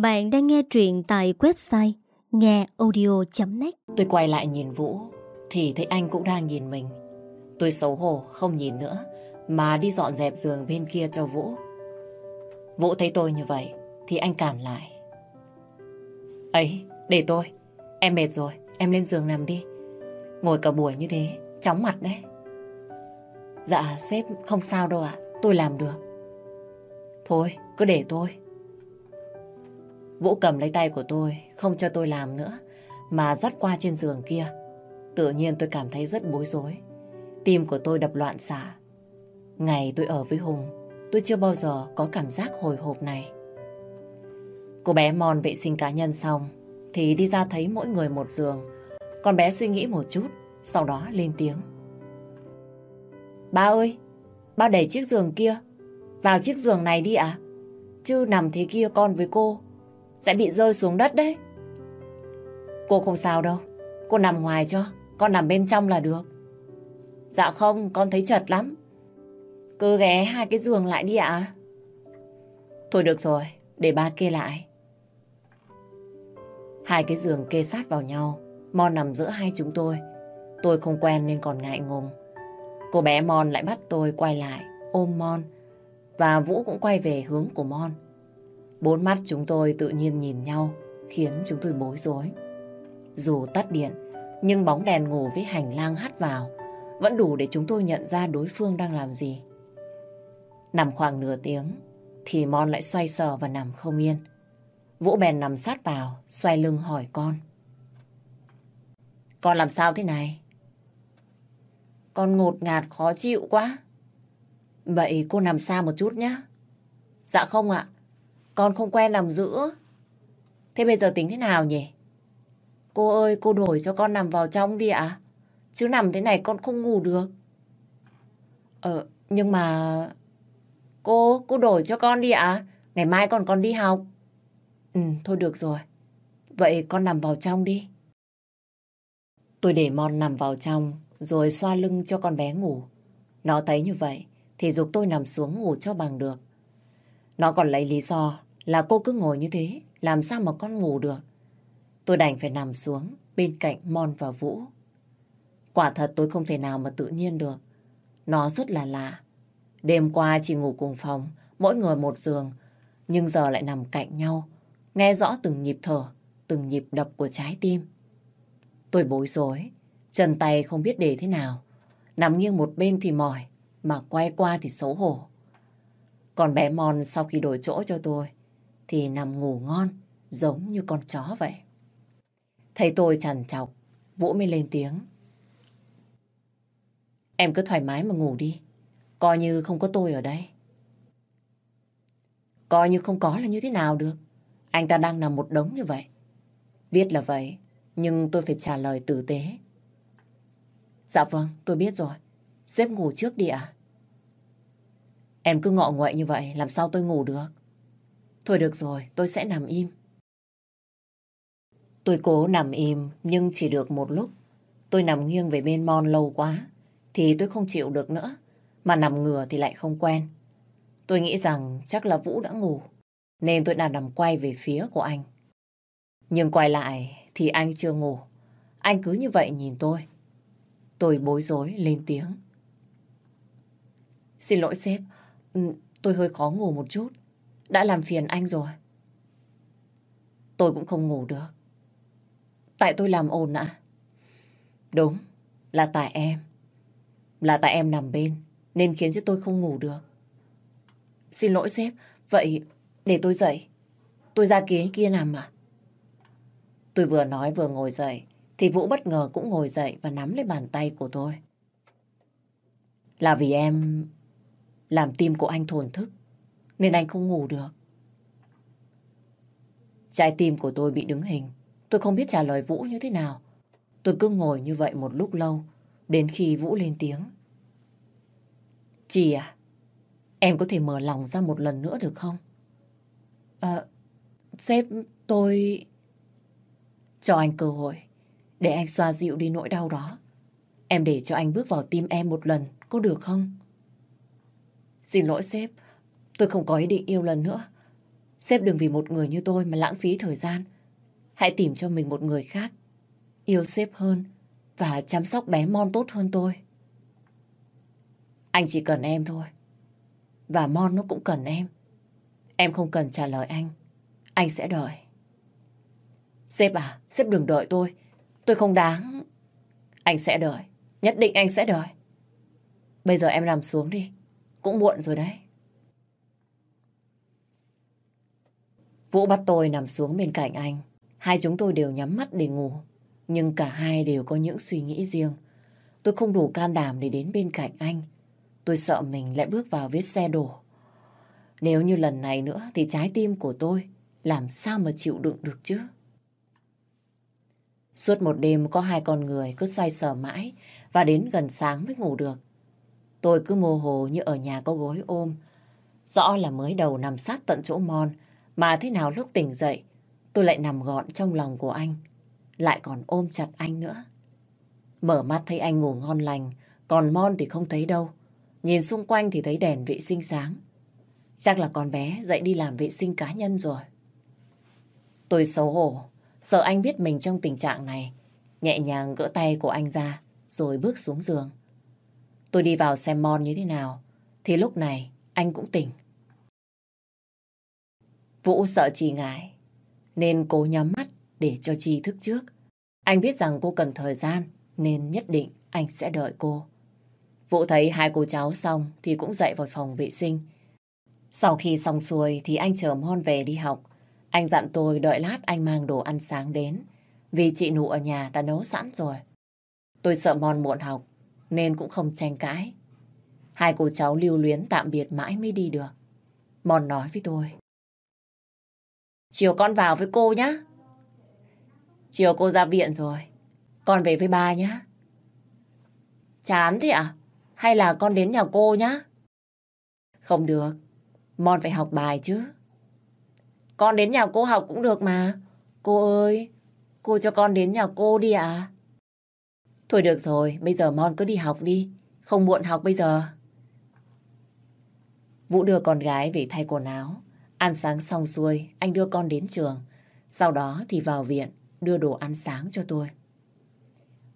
Bạn đang nghe truyện tại website ngheaudio.net Tôi quay lại nhìn Vũ thì thấy anh cũng đang nhìn mình. Tôi xấu hổ không nhìn nữa mà đi dọn dẹp giường bên kia cho Vũ. Vũ thấy tôi như vậy thì anh cản lại. Ấy, để tôi. Em mệt rồi, em lên giường nằm đi. Ngồi cả buổi như thế, chóng mặt đấy. Dạ, sếp không sao đâu ạ, tôi làm được. Thôi, cứ để tôi. Vũ cầm lấy tay của tôi, không cho tôi làm nữa, mà dắt qua trên giường kia. Tự nhiên tôi cảm thấy rất bối rối. Tim của tôi đập loạn xạ. Ngày tôi ở với Hùng, tôi chưa bao giờ có cảm giác hồi hộp này. Cô bé mòn vệ sinh cá nhân xong, thì đi ra thấy mỗi người một giường. Con bé suy nghĩ một chút, sau đó lên tiếng. Ba ơi, ba đẩy chiếc giường kia, vào chiếc giường này đi ạ. Chứ nằm thế kia con với cô, sẽ bị rơi xuống đất đấy. Cô không sao đâu, cô nằm ngoài cho, con nằm bên trong là được. Dạ không, con thấy chật lắm. Cứ ghé hai cái giường lại đi ạ. Thôi được rồi, để ba kê lại. Hai cái giường kê sát vào nhau, Mon nằm giữa hai chúng tôi. Tôi không quen nên còn ngại ngùng. Cô bé Mon lại bắt tôi quay lại, ôm Mon. Và Vũ cũng quay về hướng của Mon. Bốn mắt chúng tôi tự nhiên nhìn nhau, khiến chúng tôi bối rối. Dù tắt điện, nhưng bóng đèn ngủ với hành lang hắt vào, vẫn đủ để chúng tôi nhận ra đối phương đang làm gì. Nằm khoảng nửa tiếng, thì Mon lại xoay sờ và nằm không yên. Vũ bèn nằm sát vào, xoay lưng hỏi con. Con làm sao thế này? Con ngột ngạt khó chịu quá. Vậy cô nằm xa một chút nhé. Dạ không ạ, con không quen nằm giữa. Thế bây giờ tính thế nào nhỉ? Cô ơi, cô đổi cho con nằm vào trong đi ạ. Chứ nằm thế này con không ngủ được. Ờ, nhưng mà... Cô, cô đổi cho con đi ạ. Ngày mai còn con đi học. Ừ, thôi được rồi. Vậy con nằm vào trong đi. Tôi để Mon nằm vào trong, rồi xoa lưng cho con bé ngủ. Nó thấy như vậy, thì dục tôi nằm xuống ngủ cho bằng được. Nó còn lấy lý do là cô cứ ngồi như thế, làm sao mà con ngủ được. Tôi đành phải nằm xuống bên cạnh Mon và Vũ. Quả thật tôi không thể nào mà tự nhiên được. Nó rất là lạ. Đêm qua chỉ ngủ cùng phòng, mỗi người một giường, nhưng giờ lại nằm cạnh nhau, nghe rõ từng nhịp thở, từng nhịp đập của trái tim. Tôi bối rối, chân tay không biết để thế nào. Nằm nghiêng một bên thì mỏi, mà quay qua thì xấu hổ. Còn bé Mon sau khi đổi chỗ cho tôi, thì nằm ngủ ngon, giống như con chó vậy. Thấy tôi chằn chọc, Vũ mới lên tiếng. Em cứ thoải mái mà ngủ đi, coi như không có tôi ở đây. Coi như không có là như thế nào được. Anh ta đang nằm một đống như vậy. Biết là vậy, nhưng tôi phải trả lời tử tế. Dạ vâng, tôi biết rồi. Xếp ngủ trước đi ạ. Em cứ ngọ nguậy như vậy, làm sao tôi ngủ được? Thôi được rồi, tôi sẽ nằm im. Tôi cố nằm im, nhưng chỉ được một lúc. Tôi nằm nghiêng về bên Mon lâu quá, thì tôi không chịu được nữa. Mà nằm ngửa thì lại không quen. Tôi nghĩ rằng chắc là Vũ đã ngủ, nên tôi đã nằm quay về phía của anh. Nhưng quay lại thì anh chưa ngủ. Anh cứ như vậy nhìn tôi. Tôi bối rối lên tiếng. Xin lỗi sếp, tôi hơi khó ngủ một chút. Đã làm phiền anh rồi. Tôi cũng không ngủ được. Tại tôi làm ồn ạ. Đúng, là tại em. Là tại em nằm bên, nên khiến cho tôi không ngủ được. Xin lỗi sếp, vậy để tôi dậy. Tôi ra ghế kia nằm à? Tôi vừa nói vừa ngồi dậy, thì Vũ bất ngờ cũng ngồi dậy và nắm lấy bàn tay của tôi. Là vì em làm tim của anh thổn thức, nên anh không ngủ được. Trái tim của tôi bị đứng hình. Tôi không biết trả lời Vũ như thế nào. Tôi cứ ngồi như vậy một lúc lâu, đến khi Vũ lên tiếng. Chị à, em có thể mở lòng ra một lần nữa được không? À, sếp, tôi... Cho anh cơ hội, để anh xoa dịu đi nỗi đau đó. Em để cho anh bước vào tim em một lần, có được không? Xin lỗi sếp, tôi không có ý định yêu lần nữa. Sếp đừng vì một người như tôi mà lãng phí thời gian. Hãy tìm cho mình một người khác. Yêu sếp hơn và chăm sóc bé Mon tốt hơn tôi. Anh chỉ cần em thôi. Và Mon nó cũng cần em. Em không cần trả lời anh. Anh sẽ đợi. Sếp à, sếp đừng đợi tôi. Tôi không đáng. Anh sẽ đợi. Nhất định anh sẽ đợi. Bây giờ em nằm xuống đi. Cũng muộn rồi đấy. Vũ bắt tôi nằm xuống bên cạnh anh. Hai chúng tôi đều nhắm mắt để ngủ. Nhưng cả hai đều có những suy nghĩ riêng. Tôi không đủ can đảm để đến bên cạnh anh. Tôi sợ mình lại bước vào vết xe đổ. Nếu như lần này nữa thì trái tim của tôi làm sao mà chịu đựng được chứ? Suốt một đêm có hai con người cứ xoay sở mãi và đến gần sáng mới ngủ được. Tôi cứ mơ hồ như ở nhà có gối ôm. Rõ là mới đầu nằm sát tận chỗ mòn mà thế nào lúc tỉnh dậy tôi lại nằm gọn trong lòng của anh. Lại còn ôm chặt anh nữa. Mở mắt thấy anh ngủ ngon lành còn Mon thì không thấy đâu. Nhìn xung quanh thì thấy đèn vệ sinh sáng. Chắc là con bé dậy đi làm vệ sinh cá nhân rồi. Tôi xấu hổ, sợ anh biết mình trong tình trạng này. Nhẹ nhàng gỡ tay của anh ra, rồi bước xuống giường. Tôi đi vào xem Mon như thế nào, thì lúc này anh cũng tỉnh. Vũ sợ Chi ngại, nên cố nhắm mắt để cho Chi thức trước. Anh biết rằng cô cần thời gian, nên nhất định anh sẽ đợi cô. Vũ thấy hai cô cháu xong thì cũng dậy vào phòng vệ sinh. Sau khi xong xuôi thì anh chờ Mon về đi học. Anh dặn tôi đợi lát anh mang đồ ăn sáng đến. Vì chị Nụ ở nhà đã nấu sẵn rồi. Tôi sợ Mon muộn học nên cũng không tranh cãi. Hai cô cháu lưu luyến tạm biệt mãi mới đi được. Mon nói với tôi. Chiều con vào với cô nhé. Chiều cô ra viện rồi. Con về với ba nhé. Chán thế à? Hay là con đến nhà cô nhá? Không được. Mon phải học bài chứ. Con đến nhà cô học cũng được mà. Cô ơi, cô cho con đến nhà cô đi ạ. À? Thôi được rồi, bây giờ Mon cứ đi học đi. Không muộn học bây giờ. Vũ đưa con gái về thay quần áo. Ăn sáng xong xuôi, anh đưa con đến trường. Sau đó thì vào viện, đưa đồ ăn sáng cho tôi.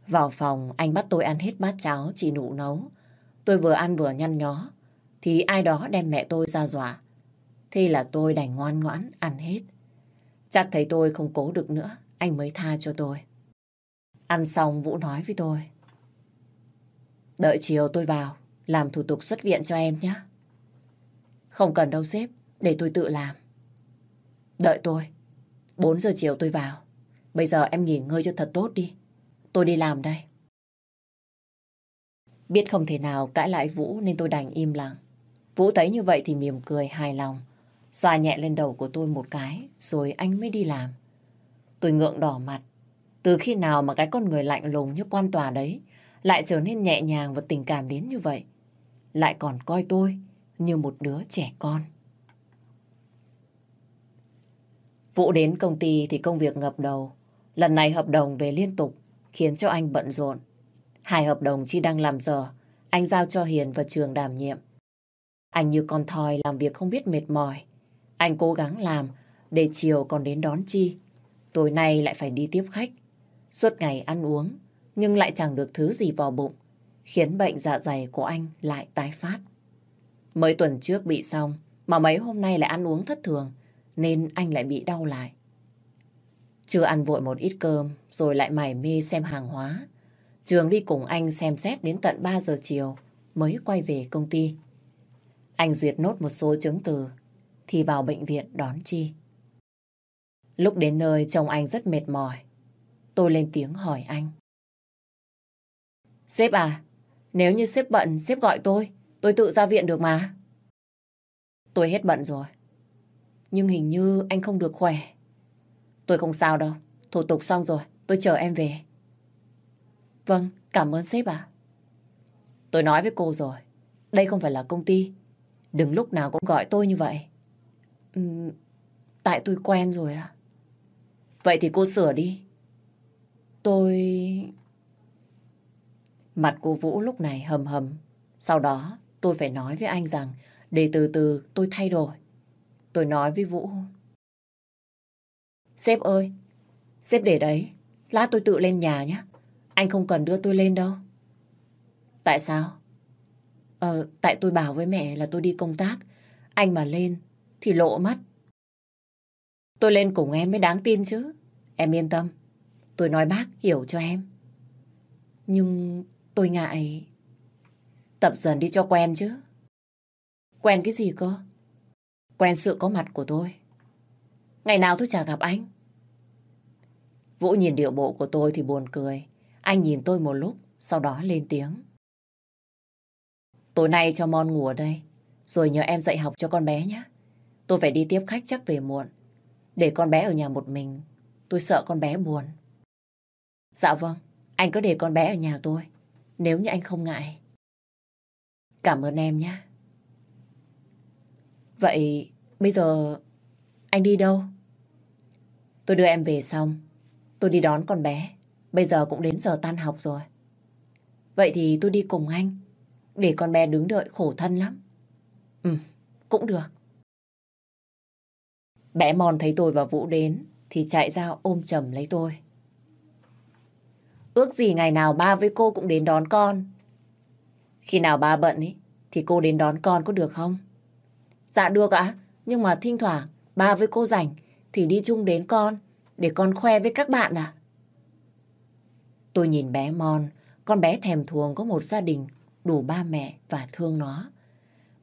Vào phòng, anh bắt tôi ăn hết bát cháo chị nụ nấu. Tôi vừa ăn vừa nhăn nhó, thì ai đó đem mẹ tôi ra dọa. Thế là tôi đành ngoan ngoãn ăn hết. Chắc thấy tôi không cố được nữa, anh mới tha cho tôi. Ăn xong Vũ nói với tôi. Đợi chiều tôi vào, làm thủ tục xuất viện cho em nhé. Không cần đâu sếp, để tôi tự làm. Đợi tôi, 4 giờ chiều tôi vào. Bây giờ em nghỉ ngơi cho thật tốt đi. Tôi đi làm đây. Biết không thể nào cãi lại Vũ nên tôi đành im lặng. Vũ thấy như vậy thì mỉm cười hài lòng. Xoa nhẹ lên đầu của tôi một cái rồi anh mới đi làm. Tôi ngượng đỏ mặt. Từ khi nào mà cái con người lạnh lùng như quan tòa đấy lại trở nên nhẹ nhàng và tình cảm đến như vậy. Lại còn coi tôi như một đứa trẻ con. Vũ đến công ty thì công việc ngập đầu. Lần này hợp đồng về liên tục khiến cho anh bận rộn. Hai hợp đồng chi đang làm giờ, anh giao cho Hiền và Trường đảm nhiệm. Anh như con thoi làm việc không biết mệt mỏi. Anh cố gắng làm để chiều còn đến đón Chi. Tối nay lại phải đi tiếp khách. Suốt ngày ăn uống nhưng lại chẳng được thứ gì vào bụng khiến bệnh dạ dày của anh lại tái phát. Mới tuần trước bị xong mà mấy hôm nay lại ăn uống thất thường nên anh lại bị đau lại. Chưa ăn vội một ít cơm rồi lại mải mê xem hàng hóa Trường đi cùng anh xem xét đến tận 3 giờ chiều mới quay về công ty. Anh duyệt nốt một số chứng từ thì vào bệnh viện đón Chi. Lúc đến nơi chồng anh rất mệt mỏi. Tôi lên tiếng hỏi anh. Sếp à, nếu như sếp bận, sếp gọi tôi. Tôi tự ra viện được mà. Tôi hết bận rồi. Nhưng hình như anh không được khỏe. Tôi không sao đâu. Thủ tục xong rồi, tôi chờ em về. Vâng, cảm ơn sếp ạ. Tôi nói với cô rồi, đây không phải là công ty. Đừng lúc nào cũng gọi tôi như vậy. Uhm, tại tôi quen rồi à? Vậy thì cô sửa đi. Tôi... Mặt cô Vũ lúc này hầm hầm. Sau đó tôi phải nói với anh rằng để từ từ tôi thay đổi tôi nói với Vũ. Sếp ơi, sếp để đấy, lát tôi tự lên nhà nhé. Anh không cần đưa tôi lên đâu. Tại sao? Ờ, tại tôi bảo với mẹ là tôi đi công tác. Anh mà lên thì lộ mất. Tôi lên cùng em mới đáng tin chứ. Em yên tâm. Tôi nói bác hiểu cho em. Nhưng tôi ngại... Tập dần đi cho quen chứ. Quen cái gì cơ? Quen sự có mặt của tôi. Ngày nào tôi chả gặp anh. Vũ nhìn điệu bộ của tôi thì buồn cười. Anh nhìn tôi một lúc, sau đó lên tiếng. Tối nay cho Mon ngủ ở đây, rồi nhờ em dạy học cho con bé nhé. Tôi phải đi tiếp khách chắc về muộn. Để con bé ở nhà một mình, tôi sợ con bé buồn. Dạ vâng, anh cứ để con bé ở nhà tôi, nếu như anh không ngại. Cảm ơn em nhé. Vậy bây giờ anh đi đâu? Tôi đưa em về xong, tôi đi đón con bé. Bây giờ cũng đến giờ tan học rồi. Vậy thì tôi đi cùng anh, để con bé đứng đợi khổ thân lắm. Ừ, cũng được. Bé Mòn thấy tôi và Vũ đến, thì chạy ra ôm chầm lấy tôi. Ước gì ngày nào ba với cô cũng đến đón con. Khi nào ba bận ý, thì cô đến đón con có được không? Dạ được ạ, nhưng mà thỉnh thoảng ba với cô rảnh thì đi chung đến con để con khoe với các bạn à. Tôi nhìn bé Mon, con bé thèm thuồng có một gia đình đủ ba mẹ và thương nó.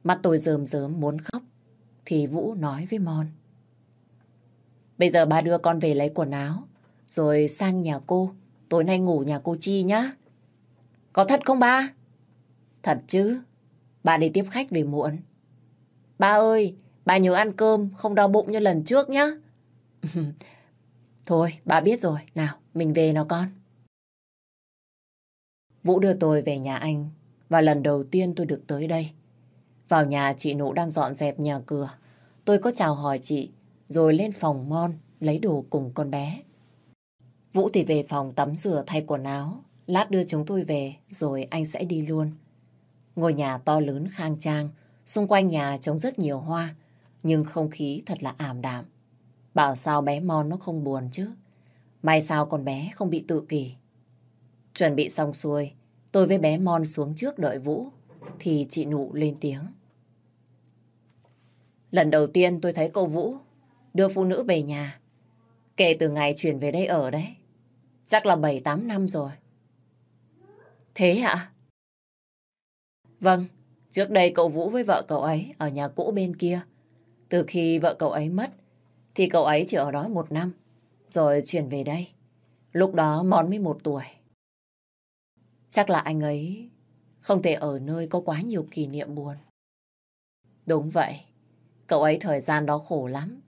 Mắt tôi rơm rớm muốn khóc thì Vũ nói với Mon. Bây giờ ba đưa con về lấy quần áo rồi sang nhà cô. Tối nay ngủ nhà cô Chi nhá. Có thật không ba? Thật chứ. Ba đi tiếp khách về muộn. Ba ơi, ba nhớ ăn cơm, không đau bụng như lần trước nhá. Thôi, ba biết rồi. Nào, mình về nào con. Vũ đưa tôi về nhà anh và lần đầu tiên tôi được tới đây. Vào nhà chị Nụ đang dọn dẹp nhà cửa. Tôi có chào hỏi chị rồi lên phòng Mon lấy đồ cùng con bé. Vũ thì về phòng tắm rửa thay quần áo. Lát đưa chúng tôi về rồi anh sẽ đi luôn. Ngôi nhà to lớn khang trang, xung quanh nhà trống rất nhiều hoa, nhưng không khí thật là ảm đạm. Bảo sao bé Mon nó không buồn chứ. May sao con bé không bị tự kỷ. Chuẩn bị xong xuôi, tôi với bé Mon xuống trước đợi Vũ, thì chị Nụ lên tiếng. Lần đầu tiên tôi thấy cô Vũ đưa phụ nữ về nhà. Kể từ ngày chuyển về đây ở đấy. Chắc là 7-8 năm rồi. Thế hả? Vâng, trước đây cậu Vũ với vợ cậu ấy ở nhà cũ bên kia. Từ khi vợ cậu ấy mất, thì cậu ấy chỉ ở đó một năm, rồi chuyển về đây. Lúc đó Món mới một tuổi. Chắc là anh ấy không thể ở nơi có quá nhiều kỷ niệm buồn. Đúng vậy, cậu ấy thời gian đó khổ lắm.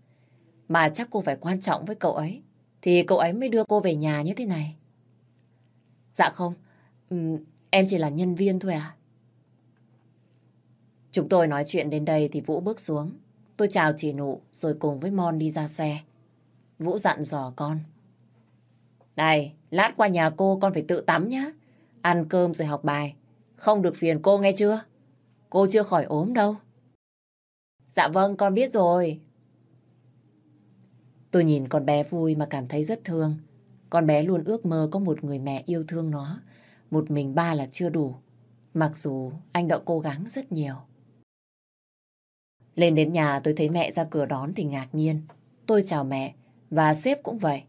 Mà chắc cô phải quan trọng với cậu ấy, thì cậu ấy mới đưa cô về nhà như thế này. Dạ không, em chỉ là nhân viên thôi à. Chúng tôi nói chuyện đến đây thì Vũ bước xuống. Tôi chào chị Nụ rồi cùng với Mon đi ra xe. Vũ dặn dò con. Này, lát qua nhà cô con phải tự tắm nhá. Ăn cơm rồi học bài. Không được phiền cô nghe chưa? Cô chưa khỏi ốm đâu. Dạ vâng, con biết rồi. Tôi nhìn con bé vui mà cảm thấy rất thương. Con bé luôn ước mơ có một người mẹ yêu thương nó. Một mình ba là chưa đủ. Mặc dù anh đã cố gắng rất nhiều. Lên đến nhà tôi thấy mẹ ra cửa đón thì ngạc nhiên. Tôi chào mẹ và sếp cũng vậy.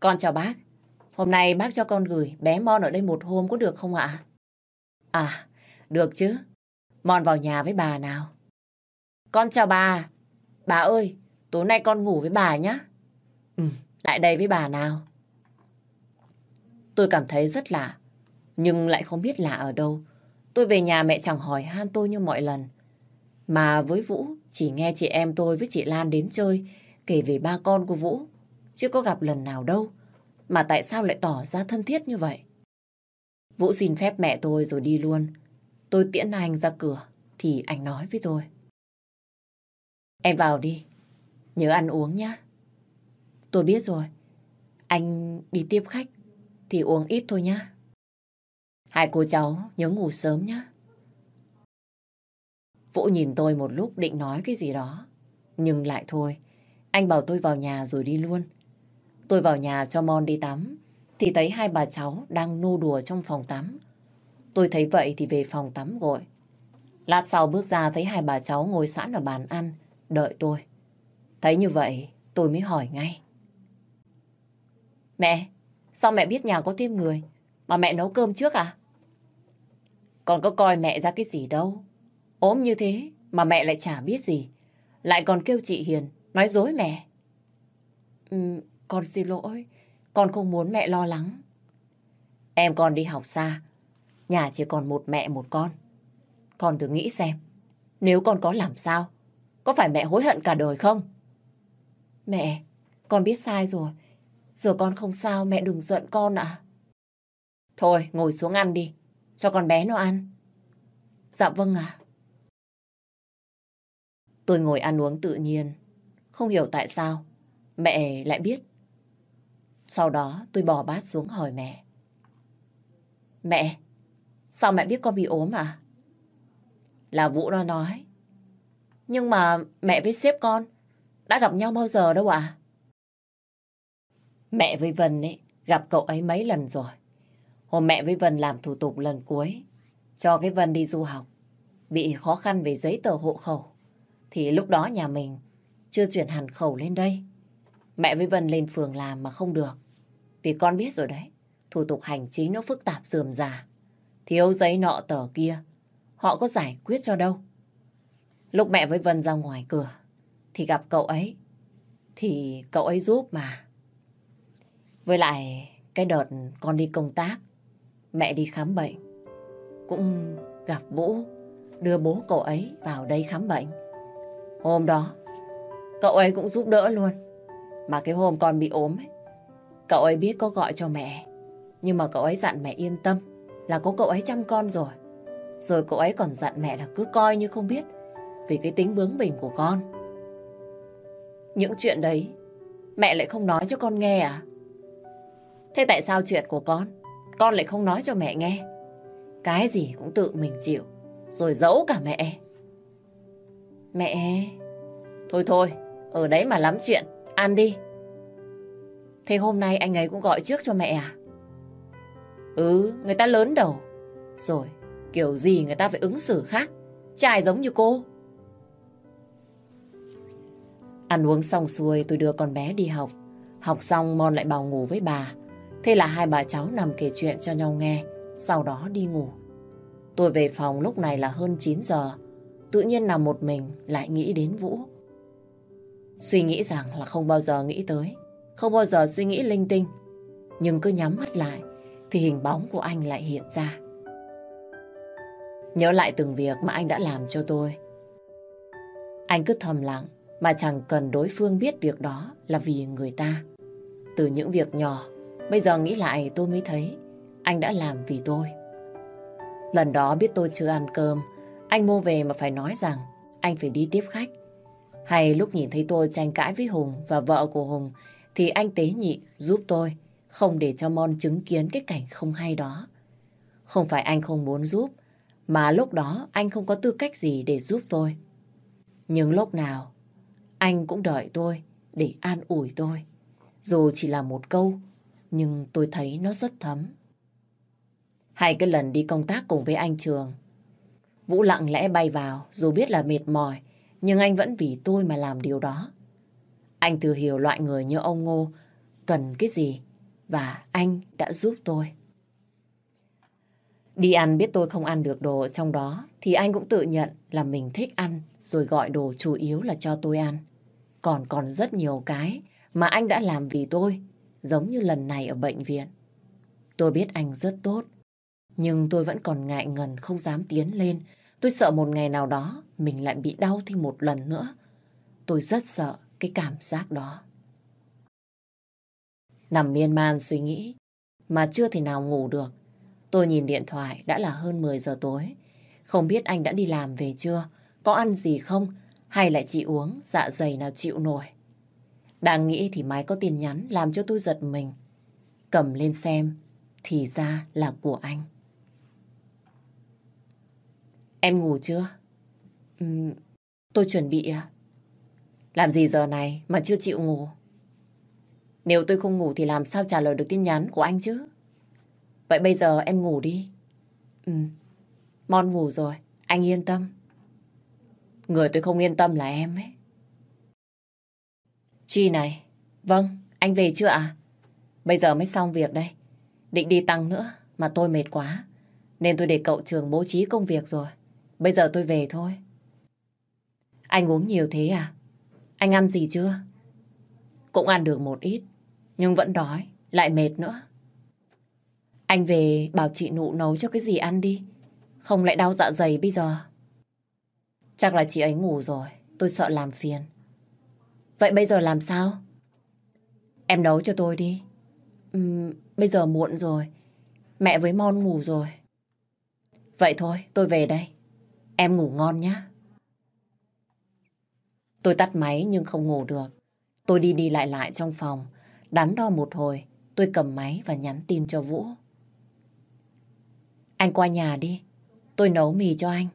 Con chào bác. Hôm nay bác cho con gửi bé Mon ở đây một hôm có được không ạ? À, được chứ. Mon vào nhà với bà nào. Con chào bà. Bà ơi, tối nay con ngủ với bà nhé. Ừ, lại đây với bà nào. Tôi cảm thấy rất lạ, nhưng lại không biết lạ ở đâu. Tôi về nhà mẹ chẳng hỏi han tôi như mọi lần. Mà với Vũ, chỉ nghe chị em tôi với chị Lan đến chơi, kể về ba con của Vũ. Chưa có gặp lần nào đâu. Mà tại sao lại tỏ ra thân thiết như vậy? Vũ xin phép mẹ tôi rồi đi luôn. Tôi tiễn anh ra cửa, thì anh nói với tôi. Em vào đi, nhớ ăn uống nhá. Tôi biết rồi, anh đi tiếp khách thì uống ít thôi nhá. Hai cô cháu nhớ ngủ sớm nhá. Vũ nhìn tôi một lúc định nói cái gì đó. Nhưng lại thôi. Anh bảo tôi vào nhà rồi đi luôn. Tôi vào nhà cho Mon đi tắm. Thì thấy hai bà cháu đang nô đùa trong phòng tắm. Tôi thấy vậy thì về phòng tắm gọi. Lát sau bước ra thấy hai bà cháu ngồi sẵn ở bàn ăn, đợi tôi. Thấy như vậy, tôi mới hỏi ngay. Mẹ, sao mẹ biết nhà có thêm người, mà mẹ nấu cơm trước à? Còn có coi mẹ ra cái gì đâu ốm như thế mà mẹ lại chả biết gì. Lại còn kêu chị Hiền, nói dối mẹ. Ừ, con xin lỗi, con không muốn mẹ lo lắng. Em còn đi học xa, nhà chỉ còn một mẹ một con. Con thử nghĩ xem, nếu con có làm sao, có phải mẹ hối hận cả đời không? Mẹ, con biết sai rồi. Giờ con không sao, mẹ đừng giận con ạ. Thôi, ngồi xuống ăn đi, cho con bé nó ăn. Dạ vâng ạ. Tôi ngồi ăn uống tự nhiên, không hiểu tại sao mẹ lại biết. Sau đó tôi bỏ bát xuống hỏi mẹ. Mẹ, sao mẹ biết con bị ốm à? Là Vũ nó nói. Nhưng mà mẹ với sếp con đã gặp nhau bao giờ đâu ạ? Mẹ với Vân ấy gặp cậu ấy mấy lần rồi. Hôm mẹ với Vân làm thủ tục lần cuối cho cái Vân đi du học. Bị khó khăn về giấy tờ hộ khẩu. Thì lúc đó nhà mình chưa chuyển hẳn khẩu lên đây. Mẹ với Vân lên phường làm mà không được. Vì con biết rồi đấy, thủ tục hành chính nó phức tạp dườm già. Thiếu giấy nọ tờ kia, họ có giải quyết cho đâu. Lúc mẹ với Vân ra ngoài cửa, thì gặp cậu ấy. Thì cậu ấy giúp mà. Với lại, cái đợt con đi công tác, mẹ đi khám bệnh, cũng gặp Vũ, đưa bố cậu ấy vào đây khám bệnh. Hôm đó, cậu ấy cũng giúp đỡ luôn. Mà cái hôm con bị ốm ấy, cậu ấy biết có gọi cho mẹ. Nhưng mà cậu ấy dặn mẹ yên tâm là có cậu ấy chăm con rồi. Rồi cậu ấy còn dặn mẹ là cứ coi như không biết vì cái tính bướng bỉnh của con. Những chuyện đấy mẹ lại không nói cho con nghe à? Thế tại sao chuyện của con con lại không nói cho mẹ nghe? Cái gì cũng tự mình chịu rồi giấu cả mẹ. Mẹ... Thôi thôi, ở đấy mà lắm chuyện, ăn đi. Thế hôm nay anh ấy cũng gọi trước cho mẹ à? Ừ, người ta lớn đầu. Rồi, kiểu gì người ta phải ứng xử khác. Trai giống như cô. Ăn uống xong xuôi tôi đưa con bé đi học. Học xong Mon lại bảo ngủ với bà. Thế là hai bà cháu nằm kể chuyện cho nhau nghe. Sau đó đi ngủ. Tôi về phòng lúc này là hơn 9 giờ. Tự nhiên nằm một mình lại nghĩ đến Vũ. Suy nghĩ rằng là không bao giờ nghĩ tới. Không bao giờ suy nghĩ linh tinh. Nhưng cứ nhắm mắt lại thì hình bóng của anh lại hiện ra. Nhớ lại từng việc mà anh đã làm cho tôi. Anh cứ thầm lặng mà chẳng cần đối phương biết việc đó là vì người ta. Từ những việc nhỏ, bây giờ nghĩ lại tôi mới thấy anh đã làm vì tôi. Lần đó biết tôi chưa ăn cơm, anh mua về mà phải nói rằng anh phải đi tiếp khách. Hay lúc nhìn thấy tôi tranh cãi với Hùng và vợ của Hùng thì anh tế nhị giúp tôi không để cho Mon chứng kiến cái cảnh không hay đó. Không phải anh không muốn giúp, mà lúc đó anh không có tư cách gì để giúp tôi. Nhưng lúc nào, anh cũng đợi tôi để an ủi tôi. Dù chỉ là một câu, nhưng tôi thấy nó rất thấm. Hai cái lần đi công tác cùng với anh Trường, Vũ lặng lẽ bay vào, dù biết là mệt mỏi, nhưng anh vẫn vì tôi mà làm điều đó. Anh thừa hiểu loại người như ông Ngô cần cái gì và anh đã giúp tôi. Đi ăn biết tôi không ăn được đồ trong đó thì anh cũng tự nhận là mình thích ăn rồi gọi đồ chủ yếu là cho tôi ăn. Còn còn rất nhiều cái mà anh đã làm vì tôi giống như lần này ở bệnh viện. Tôi biết anh rất tốt nhưng tôi vẫn còn ngại ngần không dám tiến lên. Tôi sợ một ngày nào đó mình lại bị đau thêm một lần nữa. Tôi rất sợ cái cảm giác đó. Nằm miên man suy nghĩ, mà chưa thể nào ngủ được. Tôi nhìn điện thoại đã là hơn 10 giờ tối. Không biết anh đã đi làm về chưa, có ăn gì không, hay lại chỉ uống, dạ dày nào chịu nổi. Đang nghĩ thì máy có tin nhắn làm cho tôi giật mình. Cầm lên xem, thì ra là của anh. Em ngủ chưa? Ừm, tôi chuẩn bị à? Làm gì giờ này mà chưa chịu ngủ? Nếu tôi không ngủ thì làm sao trả lời được tin nhắn của anh chứ? Vậy bây giờ em ngủ đi. Ừ, Mon ngủ rồi, anh yên tâm. Người tôi không yên tâm là em ấy. Chi này, vâng, anh về chưa ạ? À? Bây giờ mới xong việc đây. Định đi tăng nữa, mà tôi mệt quá. Nên tôi để cậu trường bố trí công việc rồi. Bây giờ tôi về thôi. Anh uống nhiều thế à? Anh ăn gì chưa? Cũng ăn được một ít, nhưng vẫn đói, lại mệt nữa. Anh về bảo chị nụ nấu cho cái gì ăn đi. Không lại đau dạ dày bây giờ. Chắc là chị ấy ngủ rồi, tôi sợ làm phiền. Vậy bây giờ làm sao? Em nấu cho tôi đi. Uhm, bây giờ muộn rồi, mẹ với Mon ngủ rồi. Vậy thôi, tôi về đây. Em ngủ ngon nhé. Tôi tắt máy nhưng không ngủ được. Tôi đi đi lại lại trong phòng. Đắn đo một hồi, tôi cầm máy và nhắn tin cho Vũ. Anh qua nhà đi, tôi nấu mì cho anh.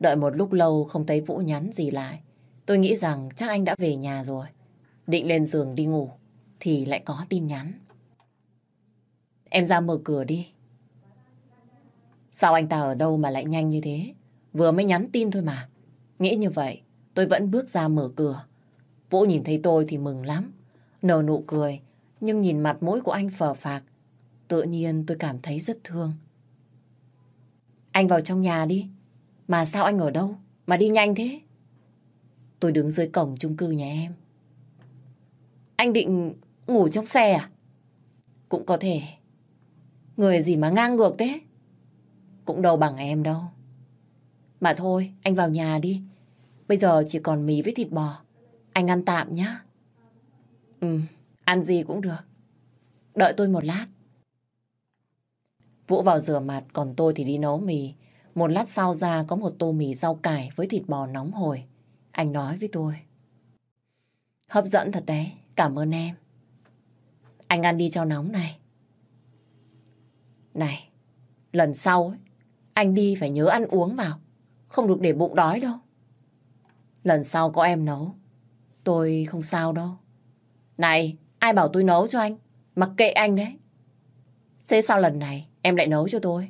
Đợi một lúc lâu không thấy Vũ nhắn gì lại. Tôi nghĩ rằng chắc anh đã về nhà rồi. Định lên giường đi ngủ, thì lại có tin nhắn. Em ra mở cửa đi. Sao anh ta ở đâu mà lại nhanh như thế? Vừa mới nhắn tin thôi mà. Nghĩ như vậy, tôi vẫn bước ra mở cửa. Vũ nhìn thấy tôi thì mừng lắm. Nở nụ cười, nhưng nhìn mặt mũi của anh phờ phạc. Tự nhiên tôi cảm thấy rất thương. Anh vào trong nhà đi. Mà sao anh ở đâu? Mà đi nhanh thế? Tôi đứng dưới cổng chung cư nhà em. Anh định ngủ trong xe à? Cũng có thể. Người gì mà ngang ngược thế? Cũng đâu bằng em đâu. Mà thôi, anh vào nhà đi. Bây giờ chỉ còn mì với thịt bò. Anh ăn tạm nhá. Ừ, ăn gì cũng được. Đợi tôi một lát. Vũ vào rửa mặt, còn tôi thì đi nấu mì. Một lát sau ra có một tô mì rau cải với thịt bò nóng hổi. Anh nói với tôi. Hấp dẫn thật đấy, cảm ơn em. Anh ăn đi cho nóng này. Này, lần sau ấy, anh đi phải nhớ ăn uống vào. Không được để bụng đói đâu. Lần sau có em nấu. Tôi không sao đâu. Này, ai bảo tôi nấu cho anh? Mặc kệ anh đấy. Thế sao lần này em lại nấu cho tôi?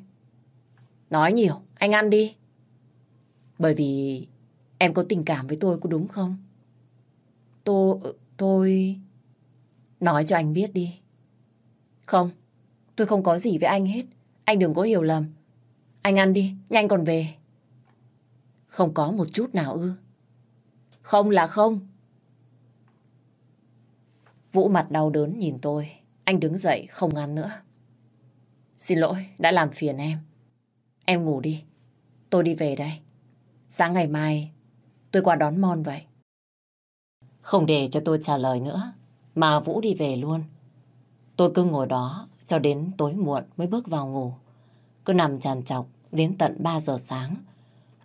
Nói nhiều, anh ăn đi. Bởi vì em có tình cảm với tôi có đúng không? Tôi... tôi... Nói cho anh biết đi. Không, tôi không có gì với anh hết. Anh đừng có hiểu lầm. Anh ăn đi, nhanh còn về. Không có một chút nào ư. Không là không. Vũ mặt đau đớn nhìn tôi. Anh đứng dậy không ăn nữa. Xin lỗi, đã làm phiền em. Em ngủ đi. Tôi đi về đây. Sáng ngày mai, tôi qua đón Mon vậy. Không để cho tôi trả lời nữa, mà Vũ đi về luôn. Tôi cứ ngồi đó cho đến tối muộn mới bước vào ngủ. Cứ nằm tràn trọc đến tận 3 giờ sáng.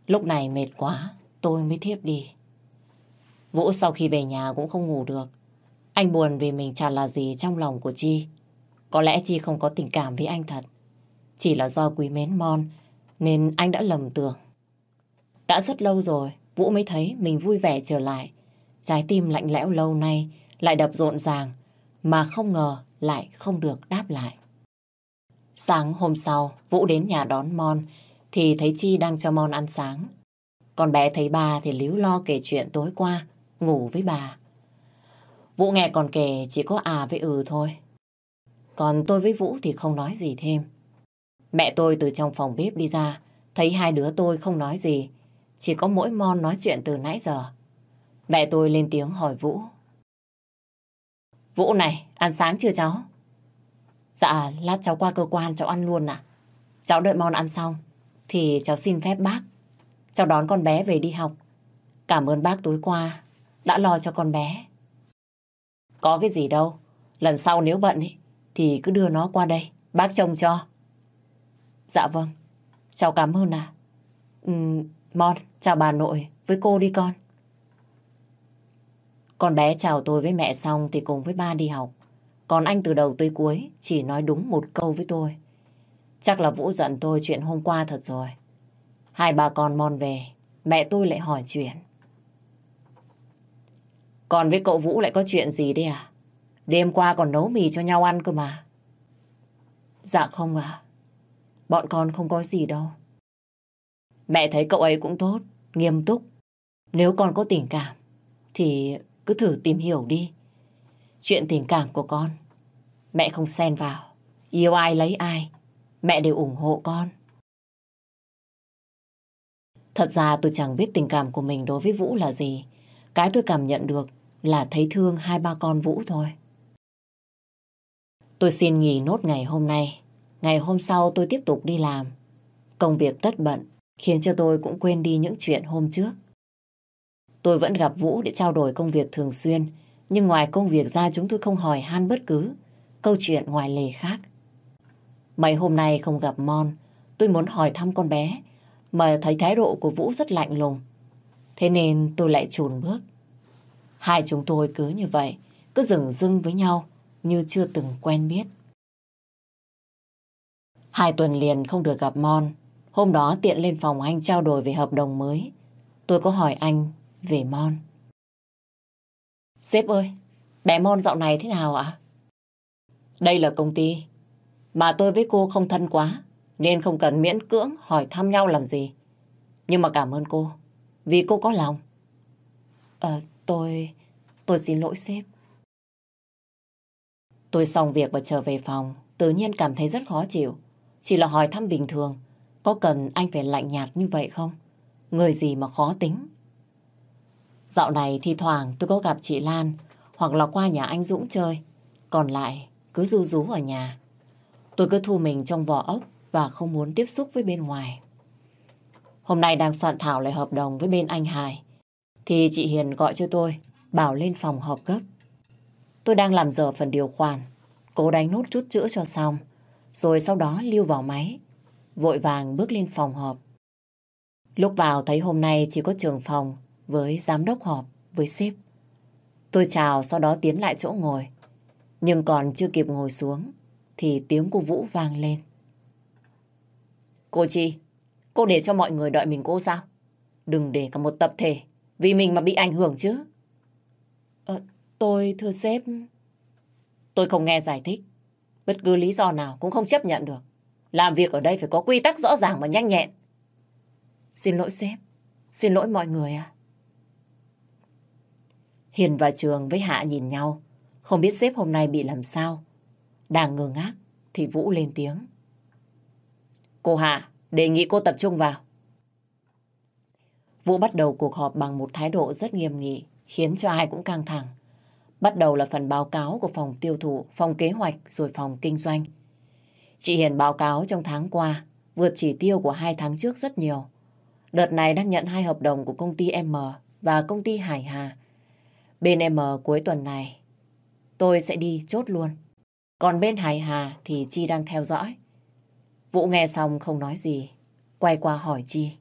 Lúc này mệt quá, tôi mới thiếp đi. Vũ sau khi về nhà cũng không ngủ được. Anh buồn vì mình chả là gì trong lòng của Chi. Có lẽ Chi không có tình cảm với anh thật. Chỉ là do quý mến Mon nên anh đã lầm tưởng. Đã rất lâu rồi, Vũ mới thấy mình vui vẻ trở lại. Trái tim lạnh lẽo lâu nay lại đập rộn ràng mà không ngờ lại không được đáp lại. Sáng hôm sau, Vũ đến nhà đón Mon thì thấy Chi đang cho Mon ăn sáng. Còn bé thấy bà thì líu lo kể chuyện tối qua, ngủ với bà. Vũ nghe còn kể chỉ có à với ừ thôi. Còn tôi với Vũ thì không nói gì thêm. Mẹ tôi từ trong phòng bếp đi ra, thấy hai đứa tôi không nói gì, chỉ có mỗi Mon nói chuyện từ nãy giờ. Mẹ tôi lên tiếng hỏi Vũ. Vũ này, ăn sáng chưa cháu? Dạ, lát cháu qua cơ quan cháu ăn luôn à Cháu đợi Mon ăn xong, thì cháu xin phép bác. Cháu đón con bé về đi học. Cảm ơn bác tối qua đã lo cho con bé. Có cái gì đâu, lần sau nếu bận ý, thì cứ đưa nó qua đây, bác trông cho. Dạ vâng, cháu cảm ơn à. Ừ, Mon, chào bà nội với cô đi con. Con bé chào tôi với mẹ xong thì cùng với ba đi học. Còn anh từ đầu tới cuối chỉ nói đúng một câu với tôi. Chắc là Vũ giận tôi chuyện hôm qua thật rồi. Hai bà con Mon về, mẹ tôi lại hỏi chuyện. Còn với cậu Vũ lại có chuyện gì đấy à? Đêm qua còn nấu mì cho nhau ăn cơ mà. Dạ không à. Bọn con không có gì đâu. Mẹ thấy cậu ấy cũng tốt, nghiêm túc. Nếu con có tình cảm, thì cứ thử tìm hiểu đi. Chuyện tình cảm của con, mẹ không xen vào. Yêu ai lấy ai, mẹ đều ủng hộ con. Thật ra tôi chẳng biết tình cảm của mình đối với Vũ là gì. Cái tôi cảm nhận được là thấy thương hai ba con Vũ thôi. Tôi xin nghỉ nốt ngày hôm nay. Ngày hôm sau tôi tiếp tục đi làm. Công việc tất bận khiến cho tôi cũng quên đi những chuyện hôm trước. Tôi vẫn gặp Vũ để trao đổi công việc thường xuyên, nhưng ngoài công việc ra chúng tôi không hỏi han bất cứ câu chuyện ngoài lề khác. Mấy hôm nay không gặp Mon, tôi muốn hỏi thăm con bé, mà thấy thái độ của Vũ rất lạnh lùng. Thế nên tôi lại chùn bước. Hai chúng tôi cứ như vậy, cứ dừng dưng với nhau như chưa từng quen biết. Hai tuần liền không được gặp Mon. Hôm đó tiện lên phòng anh trao đổi về hợp đồng mới. Tôi có hỏi anh về Mon. Sếp ơi, bé Mon dạo này thế nào ạ? Đây là công ty, mà tôi với cô không thân quá, nên không cần miễn cưỡng hỏi thăm nhau làm gì. Nhưng mà cảm ơn cô, vì cô có lòng. Ờ, tôi... tôi xin lỗi sếp. Tôi xong việc và trở về phòng, tự nhiên cảm thấy rất khó chịu. Chỉ là hỏi thăm bình thường, có cần anh phải lạnh nhạt như vậy không? Người gì mà khó tính? Dạo này thi thoảng tôi có gặp chị Lan hoặc là qua nhà anh Dũng chơi. Còn lại cứ ru rú ở nhà. Tôi cứ thu mình trong vỏ ốc và không muốn tiếp xúc với bên ngoài. Hôm nay đang soạn thảo lại hợp đồng với bên anh Hải. Thì chị Hiền gọi cho tôi, bảo lên phòng họp gấp. Tôi đang làm dở phần điều khoản, cố đánh nốt chút chữa cho xong, rồi sau đó lưu vào máy, vội vàng bước lên phòng họp. Lúc vào thấy hôm nay chỉ có trưởng phòng với giám đốc họp, với sếp. Tôi chào sau đó tiến lại chỗ ngồi. Nhưng còn chưa kịp ngồi xuống thì tiếng của Vũ vang lên. Cô Chi, cô để cho mọi người đợi mình cô sao? Đừng để cả một tập thể vì mình mà bị ảnh hưởng chứ. Ờ, tôi thưa sếp... Tôi không nghe giải thích. Bất cứ lý do nào cũng không chấp nhận được. Làm việc ở đây phải có quy tắc rõ ràng và nhanh nhẹn. Xin lỗi sếp. Xin lỗi mọi người à. Hiền và Trường với Hạ nhìn nhau. Không biết sếp hôm nay bị làm sao. Đang ngơ ngác thì Vũ lên tiếng. Cô Hạ, đề nghị cô tập trung vào. Vũ bắt đầu cuộc họp bằng một thái độ rất nghiêm nghị, khiến cho ai cũng căng thẳng. Bắt đầu là phần báo cáo của phòng tiêu thụ, phòng kế hoạch rồi phòng kinh doanh. Chị Hiền báo cáo trong tháng qua vượt chỉ tiêu của hai tháng trước rất nhiều. Đợt này đang nhận hai hợp đồng của công ty M và công ty Hải Hà. Bên M cuối tuần này tôi sẽ đi chốt luôn. Còn bên Hải Hà thì Chi đang theo dõi. Vũ nghe xong không nói gì, quay qua hỏi Chi.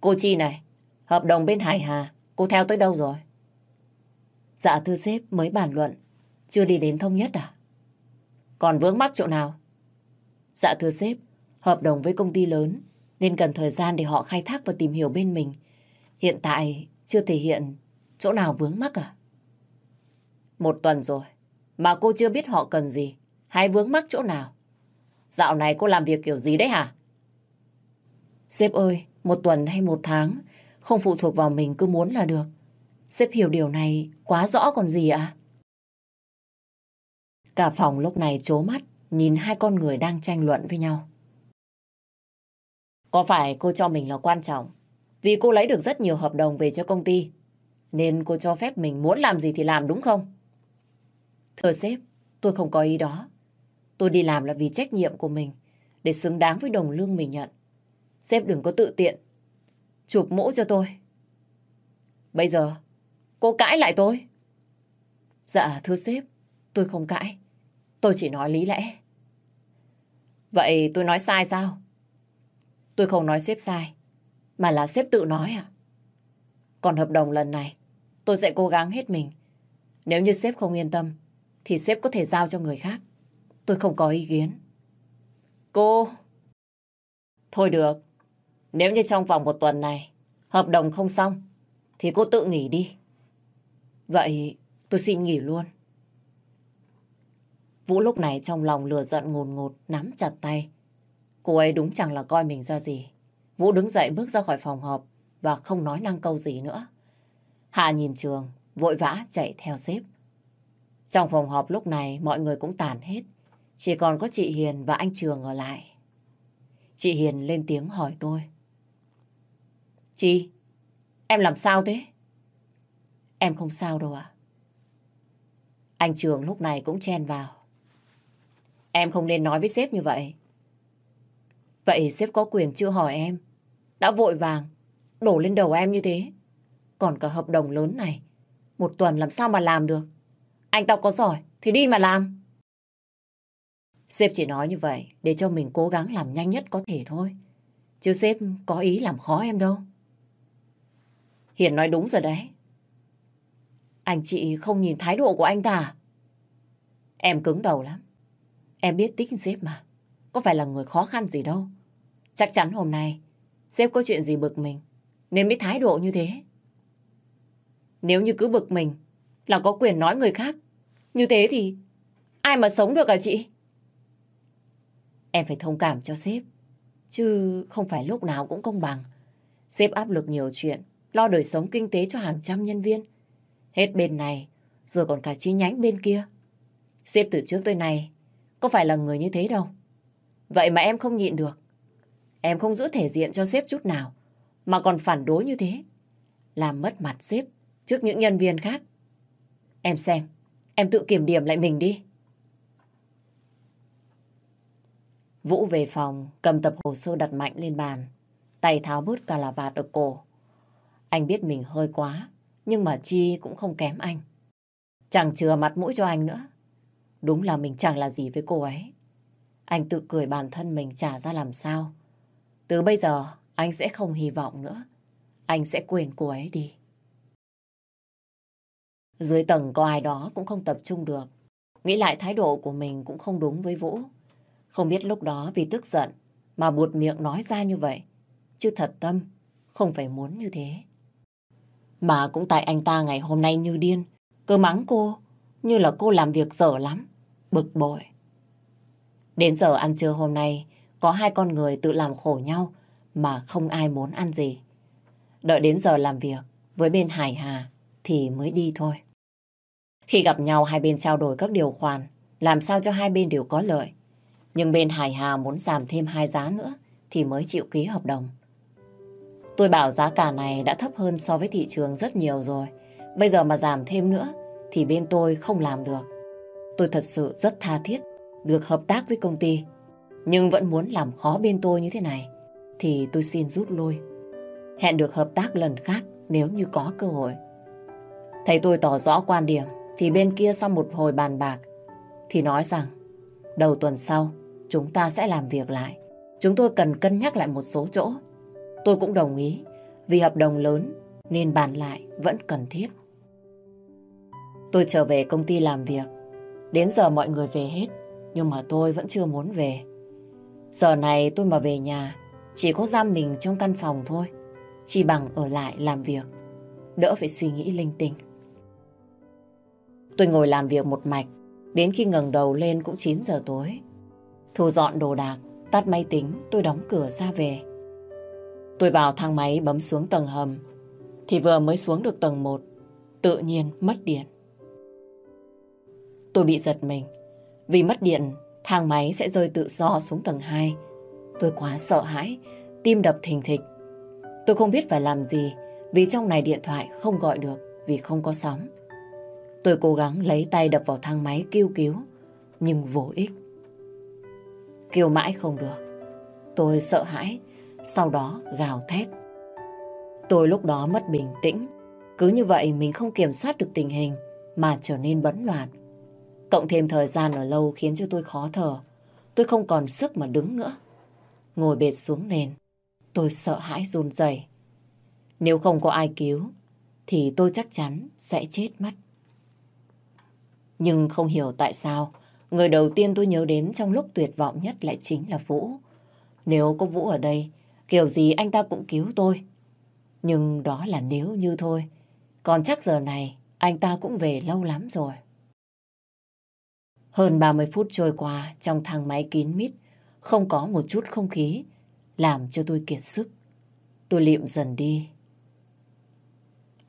Cô Chi này, hợp đồng bên Hải Hà, cô theo tới đâu rồi? Dạ thưa sếp, mới bàn luận, chưa đi đến thông nhất à? Còn vướng mắc chỗ nào? Dạ thưa sếp, hợp đồng với công ty lớn nên cần thời gian để họ khai thác và tìm hiểu bên mình. Hiện tại chưa thể hiện chỗ nào vướng mắc à? Một tuần rồi, mà cô chưa biết họ cần gì, hay vướng mắc chỗ nào. Dạo này cô làm việc kiểu gì đấy hả? Sếp ơi, một tuần hay một tháng, không phụ thuộc vào mình cứ muốn là được. Sếp hiểu điều này quá rõ còn gì ạ? Cả phòng lúc này chố mắt, nhìn hai con người đang tranh luận với nhau. Có phải cô cho mình là quan trọng? Vì cô lấy được rất nhiều hợp đồng về cho công ty, nên cô cho phép mình muốn làm gì thì làm đúng không? Thưa sếp, tôi không có ý đó. Tôi đi làm là vì trách nhiệm của mình, để xứng đáng với đồng lương mình nhận. Sếp đừng có tự tiện, chụp mũ cho tôi. Bây giờ, cô cãi lại tôi. Dạ, thưa sếp, tôi không cãi. Tôi chỉ nói lý lẽ. Vậy tôi nói sai sao? Tôi không nói sếp sai, mà là sếp tự nói à? Còn hợp đồng lần này, tôi sẽ cố gắng hết mình. Nếu như sếp không yên tâm, thì sếp có thể giao cho người khác. Tôi không có ý kiến. Cô! Thôi được. Nếu như trong vòng một tuần này hợp đồng không xong thì cô tự nghỉ đi. Vậy tôi xin nghỉ luôn. Vũ lúc này trong lòng lừa giận ngồn ngột, nắm chặt tay. Cô ấy đúng chẳng là coi mình ra gì. Vũ đứng dậy bước ra khỏi phòng họp và không nói năng câu gì nữa. Hạ nhìn trường, vội vã chạy theo sếp. Trong phòng họp lúc này mọi người cũng tàn hết. Chỉ còn có chị Hiền và anh Trường ở lại. Chị Hiền lên tiếng hỏi tôi. Chị, em làm sao thế? Em không sao đâu ạ. Anh Trường lúc này cũng chen vào. Em không nên nói với sếp như vậy. Vậy sếp có quyền chưa hỏi em. Đã vội vàng, đổ lên đầu em như thế. Còn cả hợp đồng lớn này, một tuần làm sao mà làm được. Anh tao có giỏi thì đi mà làm. Sếp chỉ nói như vậy để cho mình cố gắng làm nhanh nhất có thể thôi. Chứ sếp có ý làm khó em đâu. Hiền nói đúng rồi đấy. Anh chị không nhìn thái độ của anh ta à? Em cứng đầu lắm. Em biết tính sếp mà. Có phải là người khó khăn gì đâu. Chắc chắn hôm nay sếp có chuyện gì bực mình nên mới thái độ như thế. Nếu như cứ bực mình là có quyền nói người khác. Như thế thì ai mà sống được hả chị? Em phải thông cảm cho sếp. Chứ không phải lúc nào cũng công bằng. Sếp áp lực nhiều chuyện, lo đời sống kinh tế cho hàng trăm nhân viên. Hết bên này, rồi còn cả chi nhánh bên kia. Sếp từ trước tới nay có phải là người như thế đâu. Vậy mà em không nhịn được. Em không giữ thể diện cho sếp chút nào, mà còn phản đối như thế. Làm mất mặt sếp trước những nhân viên khác. Em xem, em tự kiểm điểm lại mình đi. Vũ về phòng, cầm tập hồ sơ đặt mạnh lên bàn. Tay tháo bớt cà là vạt ở cổ. Anh biết mình hơi quá, nhưng mà Chi cũng không kém anh. Chẳng chừa mặt mũi cho anh nữa. Đúng là mình chẳng là gì với cô ấy. Anh tự cười bản thân mình trả ra làm sao. Từ bây giờ, anh sẽ không hy vọng nữa. Anh sẽ quên cô ấy đi. Dưới tầng có ai đó cũng không tập trung được. Nghĩ lại thái độ của mình cũng không đúng với Vũ. Không biết lúc đó vì tức giận mà buột miệng nói ra như vậy. Chứ thật tâm, không phải muốn như thế. Mà cũng tại anh ta ngày hôm nay như điên, cơ mắng cô, như là cô làm việc dở lắm, bực bội. Đến giờ ăn trưa hôm nay, có hai con người tự làm khổ nhau mà không ai muốn ăn gì. Đợi đến giờ làm việc với bên Hải Hà thì mới đi thôi. Khi gặp nhau hai bên trao đổi các điều khoản, làm sao cho hai bên đều có lợi. Nhưng bên Hải Hà muốn giảm thêm hai giá nữa thì mới chịu ký hợp đồng. Tôi bảo giá cả này đã thấp hơn so với thị trường rất nhiều rồi. Bây giờ mà giảm thêm nữa thì bên tôi không làm được. Tôi thật sự rất tha thiết được hợp tác với công ty. Nhưng vẫn muốn làm khó bên tôi như thế này thì tôi xin rút lui. Hẹn được hợp tác lần khác nếu như có cơ hội. Thấy tôi tỏ rõ quan điểm thì bên kia sau một hồi bàn bạc thì nói rằng đầu tuần sau chúng ta sẽ làm việc lại. Chúng tôi cần cân nhắc lại một số chỗ. Tôi cũng đồng ý vì hợp đồng lớn nên bàn lại vẫn cần thiết. Tôi trở về công ty làm việc. Đến giờ mọi người về hết, nhưng mà tôi vẫn chưa muốn về. Giờ này tôi mà về nhà, chỉ có giam mình trong căn phòng thôi. Chỉ bằng ở lại làm việc, đỡ phải suy nghĩ linh tinh. Tôi ngồi làm việc một mạch, đến khi ngẩng đầu lên cũng 9 giờ tối. Thu dọn đồ đạc, tắt máy tính, tôi đóng cửa ra về. Tôi vào thang máy bấm xuống tầng hầm, thì vừa mới xuống được tầng 1, tự nhiên mất điện. Tôi bị giật mình. Vì mất điện, thang máy sẽ rơi tự do xuống tầng 2. Tôi quá sợ hãi, tim đập thình thịch. Tôi không biết phải làm gì vì trong này điện thoại không gọi được vì không có sóng. Tôi cố gắng lấy tay đập vào thang máy kêu cứu, nhưng vô ích. Kêu mãi không được. Tôi sợ hãi, sau đó gào thét. Tôi lúc đó mất bình tĩnh. Cứ như vậy mình không kiểm soát được tình hình mà trở nên bấn loạn. Cộng thêm thời gian ở lâu khiến cho tôi khó thở. Tôi không còn sức mà đứng nữa. Ngồi bệt xuống nền. Tôi sợ hãi run rẩy. Nếu không có ai cứu, thì tôi chắc chắn sẽ chết mất. Nhưng không hiểu tại sao, người đầu tiên tôi nhớ đến trong lúc tuyệt vọng nhất lại chính là Vũ. Nếu có Vũ ở đây, Kiểu gì anh ta cũng cứu tôi. Nhưng đó là nếu như thôi. Còn chắc giờ này anh ta cũng về lâu lắm rồi. Hơn 30 phút trôi qua trong thang máy kín mít, không có một chút không khí, làm cho tôi kiệt sức. Tôi liệm dần đi.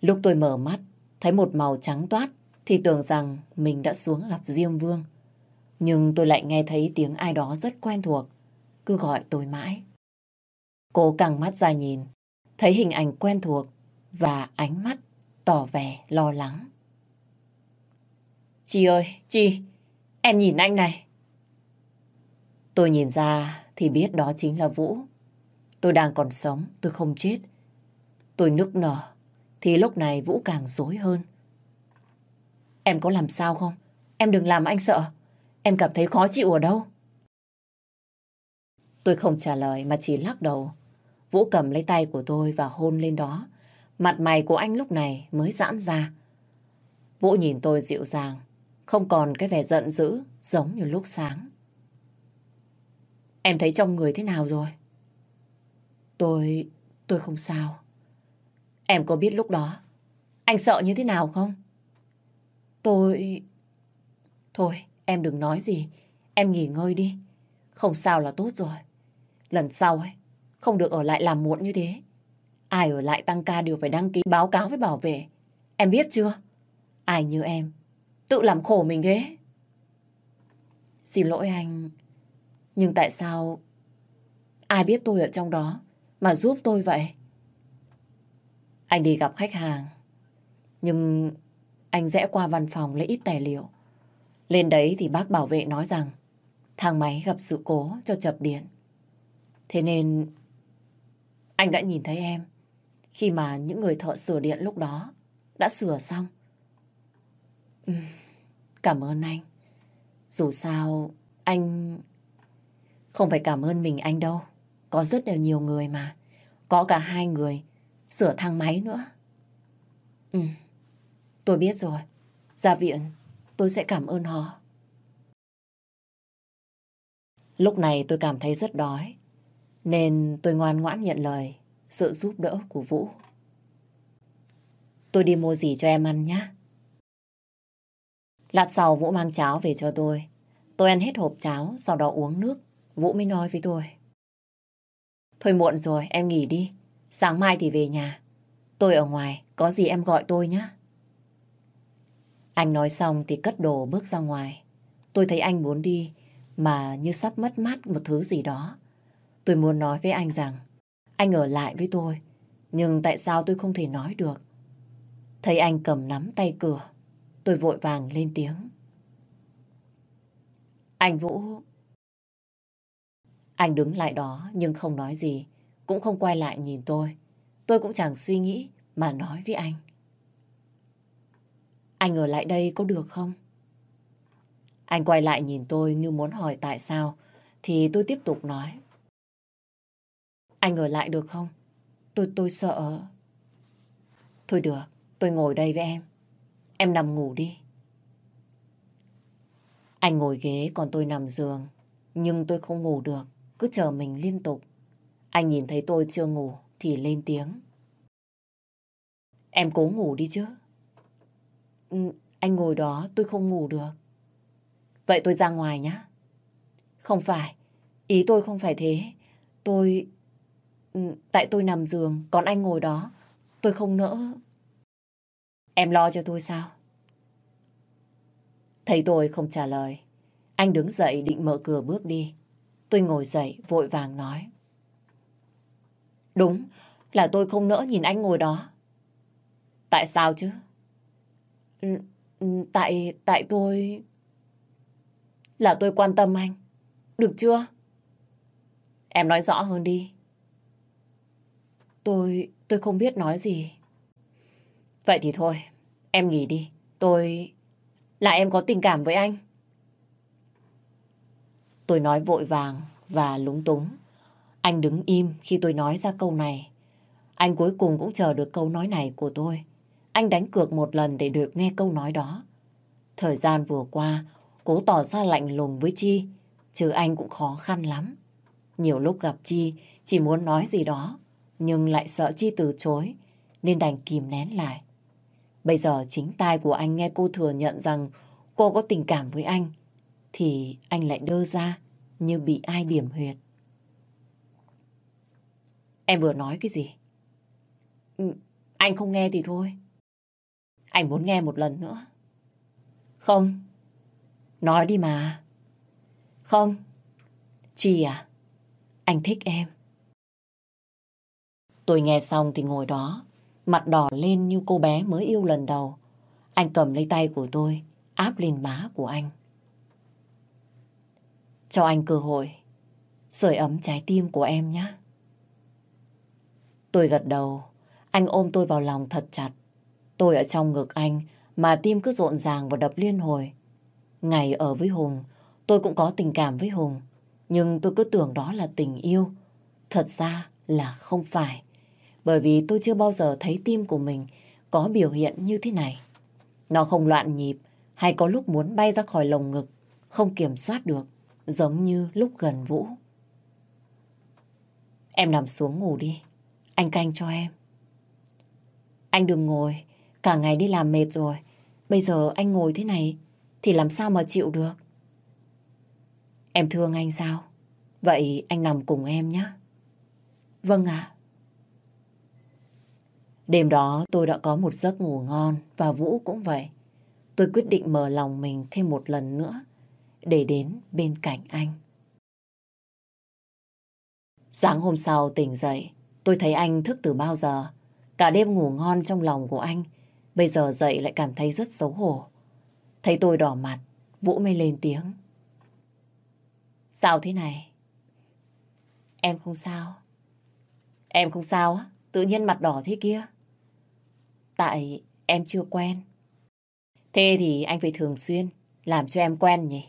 Lúc tôi mở mắt, thấy một màu trắng toát, thì tưởng rằng mình đã xuống gặp Diêm Vương. Nhưng tôi lại nghe thấy tiếng ai đó rất quen thuộc, cứ gọi tôi mãi. Cố căng mắt ra nhìn, thấy hình ảnh quen thuộc và ánh mắt tỏ vẻ lo lắng. Chị ơi, chị, em nhìn anh này. Tôi nhìn ra thì biết đó chính là Vũ. Tôi đang còn sống, tôi không chết. Tôi nức nở, thì lúc này Vũ càng dối hơn. Em có làm sao không? Em đừng làm anh sợ. Em cảm thấy khó chịu ở đâu? Tôi không trả lời mà chỉ lắc đầu. Vũ cầm lấy tay của tôi và hôn lên đó. Mặt mày của anh lúc này mới giãn ra. Vũ nhìn tôi dịu dàng, không còn cái vẻ giận dữ giống như lúc sáng. Em thấy trong người thế nào rồi? Tôi... tôi không sao. Em có biết lúc đó anh sợ như thế nào không? Tôi... Thôi, em đừng nói gì. Em nghỉ ngơi đi. Không sao là tốt rồi. Lần sau ấy, không được ở lại làm muộn như thế. Ai ở lại tăng ca đều phải đăng ký báo cáo với bảo vệ. Em biết chưa? Ai như em, tự làm khổ mình thế. Xin lỗi anh, nhưng tại sao ai biết tôi ở trong đó mà giúp tôi vậy? Anh đi gặp khách hàng, nhưng anh rẽ qua văn phòng lấy ít tài liệu. Lên đấy thì bác bảo vệ nói rằng thang máy gặp sự cố cho chập điện. Thế nên anh đã nhìn thấy em khi mà những người thợ sửa điện lúc đó đã sửa xong. Cảm ơn anh. Dù sao, anh... Không phải cảm ơn mình anh đâu. Có rất là nhiều người mà. Có cả hai người sửa thang máy nữa. Ừ, tôi biết rồi. Ra viện, tôi sẽ cảm ơn họ. Lúc này tôi cảm thấy rất đói. Nên tôi ngoan ngoãn nhận lời sự giúp đỡ của Vũ. Tôi đi mua gì cho em ăn nhé. Lát sau Vũ mang cháo về cho tôi. Tôi ăn hết hộp cháo, sau đó uống nước. Vũ mới nói với tôi. Thôi muộn rồi, em nghỉ đi. Sáng mai thì về nhà. Tôi ở ngoài, có gì em gọi tôi nhé. Anh nói xong thì cất đồ bước ra ngoài. Tôi thấy anh muốn đi, mà như sắp mất mát một thứ gì đó. Tôi muốn nói với anh rằng anh ở lại với tôi, nhưng tại sao tôi không thể nói được? Thấy anh cầm nắm tay cửa, tôi vội vàng lên tiếng. Anh Vũ... Anh đứng lại đó nhưng không nói gì, cũng không quay lại nhìn tôi. Tôi cũng chẳng suy nghĩ mà nói với anh. Anh ở lại đây có được không? Anh quay lại nhìn tôi như muốn hỏi tại sao, thì tôi tiếp tục nói. Anh ở lại được không? Tôi tôi sợ. Thôi được, tôi ngồi đây với em. Em nằm ngủ đi. Anh ngồi ghế còn tôi nằm giường. Nhưng tôi không ngủ được, cứ chờ mình liên tục. Anh nhìn thấy tôi chưa ngủ thì lên tiếng. Em cố ngủ đi chứ. Ừ, anh ngồi đó tôi không ngủ được. Vậy tôi ra ngoài nhé. Không phải, ý tôi không phải thế. Tôi ừ, tại tôi nằm giường, còn anh ngồi đó. Tôi không nỡ. Em lo cho tôi sao? Thấy tôi không trả lời. Anh đứng dậy định mở cửa bước đi. Tôi ngồi dậy vội vàng nói. Đúng, là tôi không nỡ nhìn anh ngồi đó. Tại sao chứ? Tại, tại tôi... Là tôi quan tâm anh. Được chưa? Em nói rõ hơn đi. Tôi... tôi không biết nói gì. Vậy thì thôi, em nghỉ đi. Tôi... Là em có tình cảm với anh. Tôi nói vội vàng và lúng túng. Anh đứng im khi tôi nói ra câu này. Anh cuối cùng cũng chờ được câu nói này của tôi. Anh đánh cược một lần để được nghe câu nói đó. Thời gian vừa qua, cố tỏ ra lạnh lùng với Chi, chứ anh cũng khó khăn lắm. Nhiều lúc gặp Chi, Chỉ muốn nói gì đó, nhưng lại sợ Chi từ chối, nên đành kìm nén lại. Bây giờ chính tai của anh nghe cô thừa nhận rằng cô có tình cảm với anh, thì anh lại đơ ra như bị ai điểm huyệt. Em vừa nói cái gì? Ừ, anh không nghe thì thôi. Anh muốn nghe một lần nữa. Không. Nói đi mà. Không. Chi à? Anh thích em. Tôi nghe xong thì ngồi đó, mặt đỏ lên như cô bé mới yêu lần đầu. Anh cầm lấy tay của tôi, áp lên má của anh. Cho anh cơ hội, sưởi ấm trái tim của em nhé. Tôi gật đầu, anh ôm tôi vào lòng thật chặt. Tôi ở trong ngực anh mà tim cứ rộn ràng và đập liên hồi. Ngày ở với Hùng, tôi cũng có tình cảm với Hùng. Nhưng tôi cứ tưởng đó là tình yêu. Thật ra là không phải. Bởi vì tôi chưa bao giờ thấy tim của mình có biểu hiện như thế này. Nó không loạn nhịp hay có lúc muốn bay ra khỏi lồng ngực, không kiểm soát được, giống như lúc gần Vũ. Em nằm xuống ngủ đi, anh canh cho em. Anh đừng ngồi, cả ngày đi làm mệt rồi. Bây giờ anh ngồi thế này thì làm sao mà chịu được. Em thương anh sao? Vậy anh nằm cùng em nhé. Vâng ạ. Đêm đó tôi đã có một giấc ngủ ngon và Vũ cũng vậy. Tôi quyết định mở lòng mình thêm một lần nữa để đến bên cạnh anh. Sáng hôm sau tỉnh dậy, tôi thấy anh thức từ bao giờ. Cả đêm ngủ ngon trong lòng của anh, bây giờ dậy lại cảm thấy rất xấu hổ. Thấy tôi đỏ mặt, Vũ mới lên tiếng. Sao thế này? Em không sao. Em không sao á? Tự nhiên mặt đỏ thế kia. Tại em chưa quen. Thế thì anh phải thường xuyên làm cho em quen nhỉ?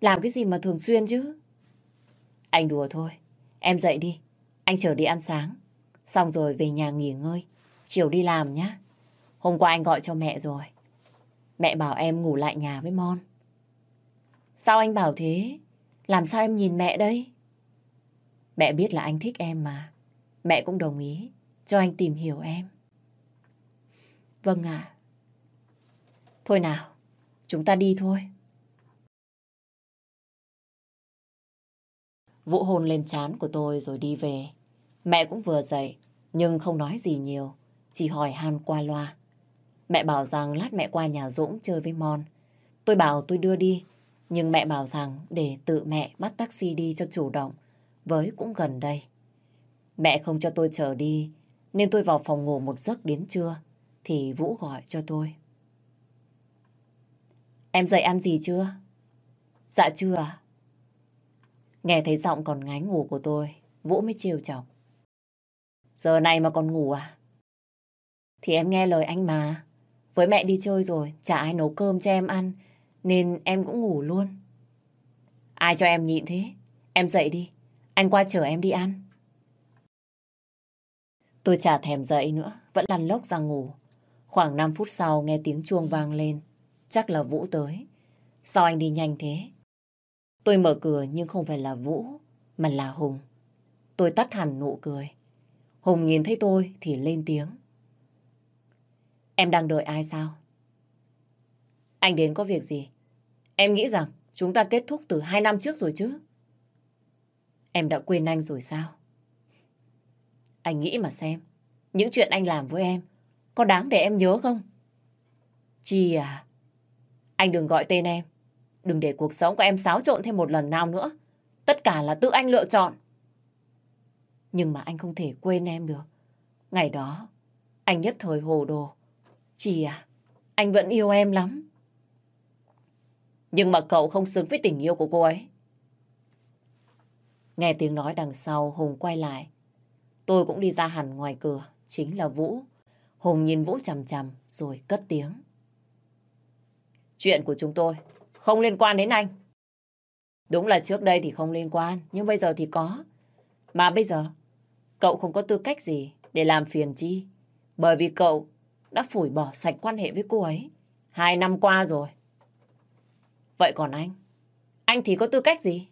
Làm cái gì mà thường xuyên chứ? Anh đùa thôi. Em dậy đi. Anh chờ đi ăn sáng. Xong rồi về nhà nghỉ ngơi. Chiều đi làm nhá. Hôm qua anh gọi cho mẹ rồi. Mẹ bảo em ngủ lại nhà với Mon. Sao anh bảo thế? Làm sao em nhìn mẹ đây? Mẹ biết là anh thích em mà. Mẹ cũng đồng ý cho anh tìm hiểu em. Vâng ạ. Thôi nào, chúng ta đi thôi. Vũ hôn lên chán của tôi rồi đi về. Mẹ cũng vừa dậy, nhưng không nói gì nhiều, chỉ hỏi han qua loa. Mẹ bảo rằng lát mẹ qua nhà Dũng chơi với Mon. Tôi bảo tôi đưa đi, nhưng mẹ bảo rằng để tự mẹ bắt taxi đi cho chủ động, với cũng gần đây. Mẹ không cho tôi chờ đi, nên tôi vào phòng ngủ một giấc đến trưa, thì Vũ gọi cho tôi. Em dậy ăn gì chưa? Dạ chưa à? Nghe thấy giọng còn ngái ngủ của tôi, Vũ mới chiều chọc. Giờ này mà còn ngủ à? Thì em nghe lời anh mà. Với mẹ đi chơi rồi, chả ai nấu cơm cho em ăn, nên em cũng ngủ luôn. Ai cho em nhịn thế? Em dậy đi, anh qua chở em đi ăn. Tôi chả thèm dậy nữa, vẫn lăn lốc ra ngủ. Khoảng 5 phút sau nghe tiếng chuông vang lên. Chắc là Vũ tới. Sao anh đi nhanh thế? Tôi mở cửa nhưng không phải là Vũ, mà là Hùng. Tôi tắt hẳn nụ cười. Hùng nhìn thấy tôi thì lên tiếng. Em đang đợi ai sao? Anh đến có việc gì? Em nghĩ rằng chúng ta kết thúc từ hai năm trước rồi chứ. Em đã quên anh rồi sao? Anh nghĩ mà xem, những chuyện anh làm với em có đáng để em nhớ không? Chi à? Anh đừng gọi tên em. Đừng để cuộc sống của em xáo trộn thêm một lần nào nữa. Tất cả là tự anh lựa chọn. Nhưng mà anh không thể quên em được. Ngày đó, anh nhất thời hồ đồ. Chị à, anh vẫn yêu em lắm. Nhưng mà cậu không xứng với tình yêu của cô ấy. Nghe tiếng nói đằng sau, Hùng quay lại. Tôi cũng đi ra hẳn ngoài cửa, chính là Vũ. Hùng nhìn Vũ chằm chằm rồi cất tiếng. Chuyện của chúng tôi không liên quan đến anh. Đúng là trước đây thì không liên quan, nhưng bây giờ thì có. Mà bây giờ, cậu không có tư cách gì để làm phiền Chi. Bởi vì cậu đã phủi bỏ sạch quan hệ với cô ấy. Hai năm qua rồi. Vậy còn anh? Anh thì có tư cách gì?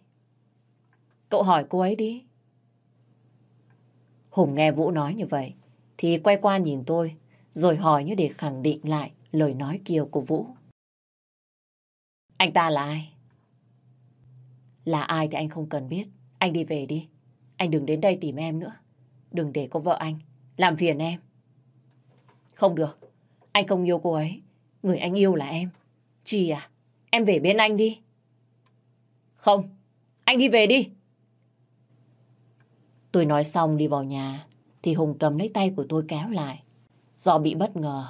Cậu hỏi cô ấy đi. Hùng nghe Vũ nói như vậy, thì quay qua nhìn tôi, rồi hỏi như để khẳng định lại lời nói kia của Vũ. Anh ta là ai? Là ai thì anh không cần biết. Anh đi về đi. Anh đừng đến đây tìm em nữa. Đừng để có vợ anh làm phiền em. Không được. Anh không yêu cô ấy. Người anh yêu là em. Chị à? Em về bên anh đi. Không. Anh đi về đi. Tôi nói xong đi vào nhà, thì Hùng cầm lấy tay của tôi kéo lại. Do bị bất ngờ,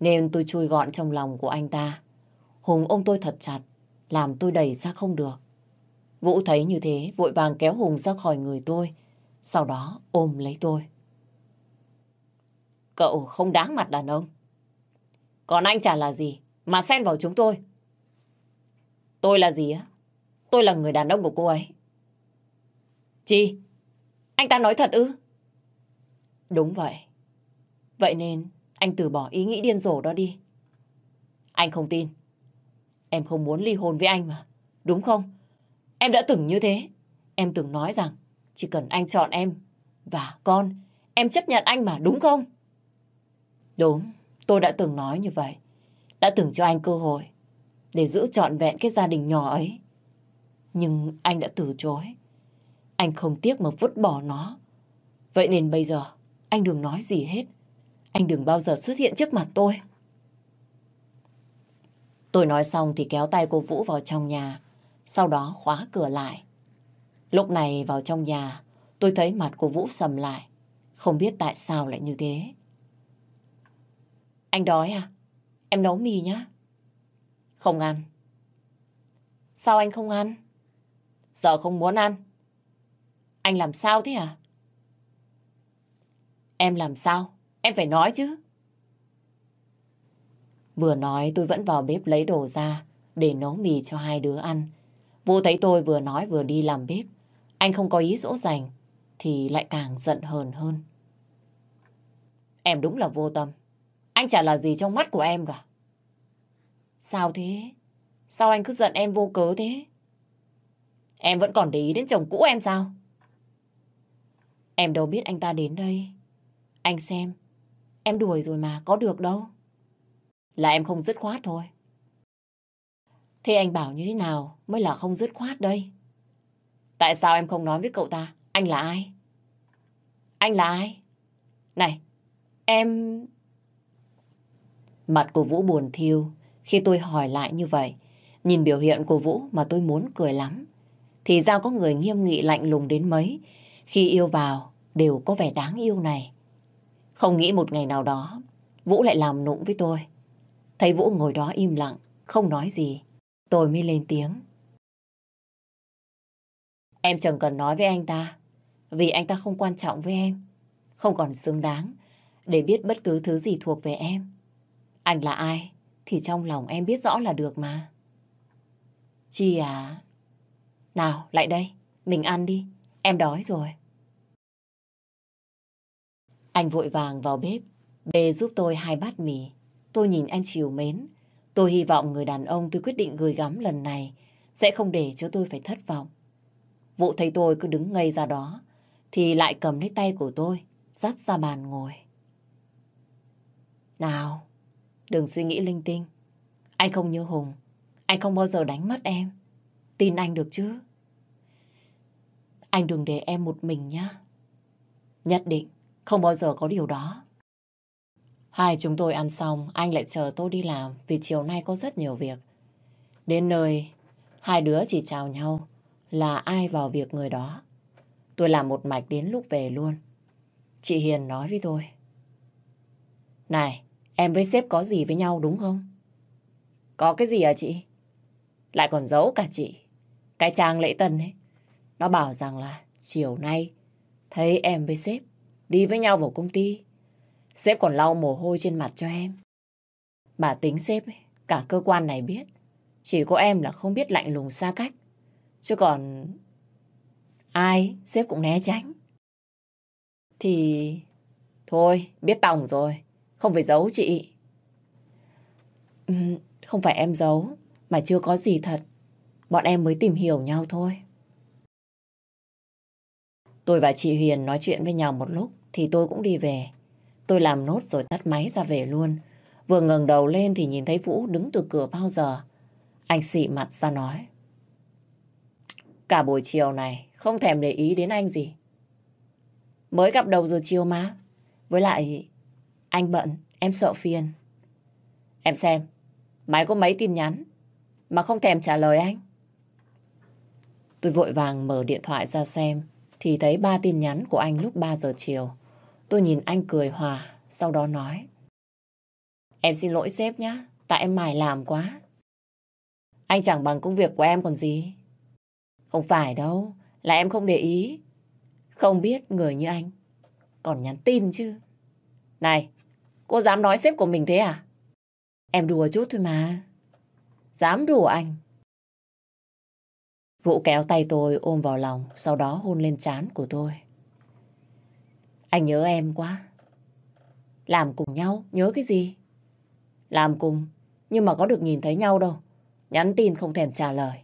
nên tôi chui gọn trong lòng của anh ta. Hùng ôm tôi thật chặt, làm tôi đẩy ra không được. Vũ thấy như thế, vội vàng kéo Hùng ra khỏi người tôi, sau đó ôm lấy tôi. Cậu không đáng mặt đàn ông. Còn anh chả là gì mà xen vào chúng tôi. Tôi là gì á? Tôi là người đàn ông của cô ấy. Chi? Anh ta nói thật ư? Đúng vậy. Vậy nên anh từ bỏ ý nghĩ điên rồ đó đi. Anh không tin. Em không muốn ly hôn với anh mà. Đúng không? Em đã từng như thế. Em từng nói rằng chỉ cần anh chọn em và con, em chấp nhận anh mà đúng không? Đúng, tôi đã từng nói như vậy. Đã từng cho anh cơ hội để giữ trọn vẹn cái gia đình nhỏ ấy. Nhưng anh đã từ chối. Anh không tiếc mà vứt bỏ nó. Vậy nên bây giờ anh đừng nói gì hết. Anh đừng bao giờ xuất hiện trước mặt tôi. Tôi nói xong thì kéo tay cô Vũ vào trong nhà. Sau đó khóa cửa lại. Lúc này vào trong nhà, tôi thấy mặt cô Vũ sầm lại. Không biết tại sao lại như thế. Anh đói à? Em nấu mì nhá. Không ăn. Sao anh không ăn? Giờ không muốn ăn. Anh làm sao thế à? Em làm sao? Em phải nói chứ. Vừa nói tôi vẫn vào bếp lấy đồ ra để nấu mì cho hai đứa ăn. Vũ thấy tôi vừa nói vừa đi làm bếp. Anh không có ý dỗ dành thì lại càng giận hờn hơn. Em đúng là vô tâm. Anh chả là gì trong mắt của em cả. Sao thế? Sao anh cứ giận em vô cớ thế? Em vẫn còn để ý đến chồng cũ em sao? Em đâu biết anh ta đến đây. Anh xem, em đuổi rồi mà, có được đâu. Là em không dứt khoát thôi. Thế anh bảo như thế nào mới là không dứt khoát đây? Tại sao em không nói với cậu ta? Anh là ai? Anh là ai? Này, em... Mặt của Vũ buồn thiêu khi tôi hỏi lại như vậy. Nhìn biểu hiện của Vũ mà tôi muốn cười lắm. Thì ra có người nghiêm nghị lạnh lùng đến mấy. Khi yêu vào đều có vẻ đáng yêu này. Không nghĩ một ngày nào đó Vũ lại làm nụng với tôi. Thấy Vũ ngồi đó im lặng, không nói gì. Tôi mới lên tiếng. Em chẳng cần nói với anh ta, vì anh ta không quan trọng với em, không còn xứng đáng để biết bất cứ thứ gì thuộc về em. Anh là ai thì trong lòng em biết rõ là được mà. Chi à? Nào, lại đây, mình ăn đi, em đói rồi. Anh vội vàng vào bếp, bê giúp tôi hai bát mì. Tôi nhìn anh chiều mến. Tôi hy vọng người đàn ông tôi quyết định gửi gắm lần này sẽ không để cho tôi phải thất vọng. Vụ thấy tôi cứ đứng ngây ra đó, thì lại cầm lấy tay của tôi, dắt ra bàn ngồi. Nào, đừng suy nghĩ linh tinh. Anh không như Hùng, anh không bao giờ đánh mất em. Tin anh được chứ? Anh đừng để em một mình nhá. Nhất định, không bao giờ có điều đó. Hai chúng tôi ăn xong, anh lại chờ tôi đi làm vì chiều nay có rất nhiều việc. Đến nơi, hai đứa chỉ chào nhau là ai vào việc người đó. Tôi làm một mạch đến lúc về luôn. Chị Hiền nói với tôi. Này, em với sếp có gì với nhau đúng không? Có cái gì à chị? Lại còn giấu cả chị. Cái trang lễ tân ấy. Nó bảo rằng là chiều nay thấy em với sếp đi với nhau vào công ty. Sếp còn lau mồ hôi trên mặt cho em. Bà tính sếp ấy, cả cơ quan này biết. Chỉ có em là không biết lạnh lùng xa cách. Chứ còn ai sếp cũng né tránh. Thì thôi, biết tòng rồi. Không phải giấu chị. Ừ, không phải em giấu, mà chưa có gì thật. Bọn em mới tìm hiểu nhau thôi. Tôi và chị Huyền nói chuyện với nhau một lúc. thì tôi cũng đi về. Tôi làm nốt rồi tắt máy ra về luôn. Vừa ngẩng đầu lên thì nhìn thấy Vũ đứng từ cửa bao giờ. Anh xị mặt ra nói. Cả buổi chiều này không thèm để ý đến anh gì. Mới gặp đầu giờ chiều mà. Với lại anh bận, em sợ phiền. Em xem, máy có mấy tin nhắn mà không thèm trả lời anh. Tôi vội vàng mở điện thoại ra xem thì thấy ba tin nhắn của anh lúc 3 giờ chiều. Tôi nhìn anh cười hòa, sau đó nói. Em xin lỗi sếp nhá, tại em mải làm quá. Anh chẳng bằng công việc của em còn gì. Không phải đâu, là em không để ý. Không biết người như anh còn nhắn tin chứ. Này, cô dám nói sếp của mình thế à? Em đùa chút thôi mà. Dám đùa anh. Vũ kéo tay tôi ôm vào lòng, sau đó hôn lên trán của tôi. Anh nhớ em quá. Làm cùng nhau, nhớ cái gì? Làm cùng, nhưng mà có được nhìn thấy nhau đâu. Nhắn tin không thèm trả lời.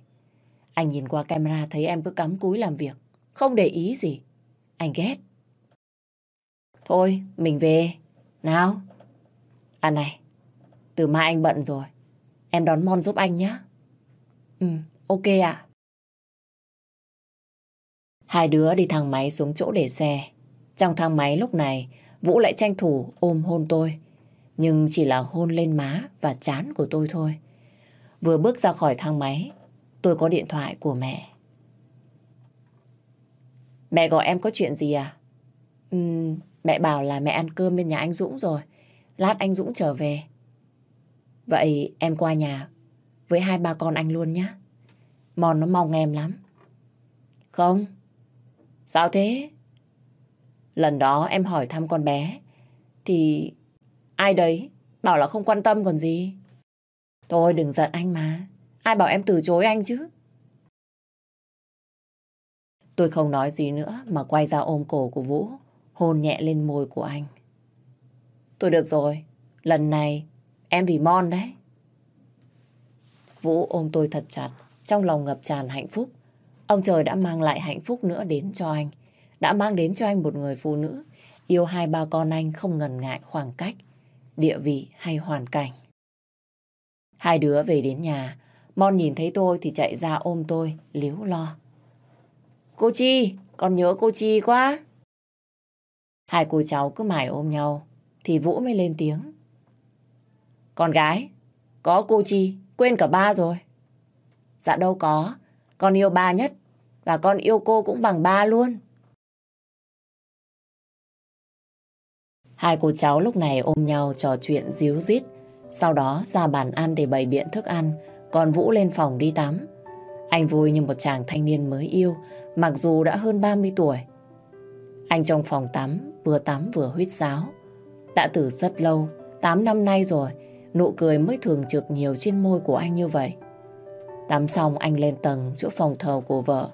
Anh nhìn qua camera thấy em cứ cắm cúi làm việc, không để ý gì. Anh ghét. Thôi, mình về. Nào. À này, từ mai anh bận rồi. Em đón Mon giúp anh nhé. Ừ, ok ạ. Hai đứa đi thang máy xuống chỗ để xe. Trong thang máy lúc này, Vũ lại tranh thủ ôm hôn tôi. Nhưng chỉ là hôn lên má và chán của tôi thôi. Vừa bước ra khỏi thang máy, tôi có điện thoại của mẹ. Mẹ gọi em có chuyện gì à? Uhm, mẹ bảo là mẹ ăn cơm bên nhà anh Dũng rồi. Lát anh Dũng trở về. Vậy em qua nhà với hai ba con anh luôn nhé. Mòn nó mong em lắm. Không. Sao thế? Lần đó em hỏi thăm con bé thì ai đấy bảo là không quan tâm còn gì. Thôi đừng giận anh mà. Ai bảo em từ chối anh chứ? Tôi không nói gì nữa mà quay ra ôm cổ của Vũ, hôn nhẹ lên môi của anh. Tôi được rồi, lần này em vì Mon đấy. Vũ ôm tôi thật chặt, trong lòng ngập tràn hạnh phúc. Ông trời đã mang lại hạnh phúc nữa đến cho anh. Đã mang đến cho anh một người phụ nữ yêu hai ba con anh không ngần ngại khoảng cách, địa vị hay hoàn cảnh. Hai đứa về đến nhà, Mon nhìn thấy tôi thì chạy ra ôm tôi, liếu lo. Cô Chi, con nhớ cô Chi quá. Hai cô cháu cứ mải ôm nhau, thì Vũ mới lên tiếng. Con gái, có cô Chi, quên cả ba rồi. Dạ đâu có, con yêu ba nhất, và con yêu cô cũng bằng ba luôn. Hai cô cháu lúc này ôm nhau trò chuyện díu dít, sau đó ra bàn ăn để bày biện thức ăn, còn Vũ lên phòng đi tắm. Anh vui như một chàng thanh niên mới yêu, mặc dù đã hơn 30 tuổi. Anh trong phòng tắm, vừa tắm vừa huyết sáo. Đã từ rất lâu, 8 năm nay rồi, nụ cười mới thường trực nhiều trên môi của anh như vậy. Tắm xong anh lên tầng chỗ phòng thờ của vợ.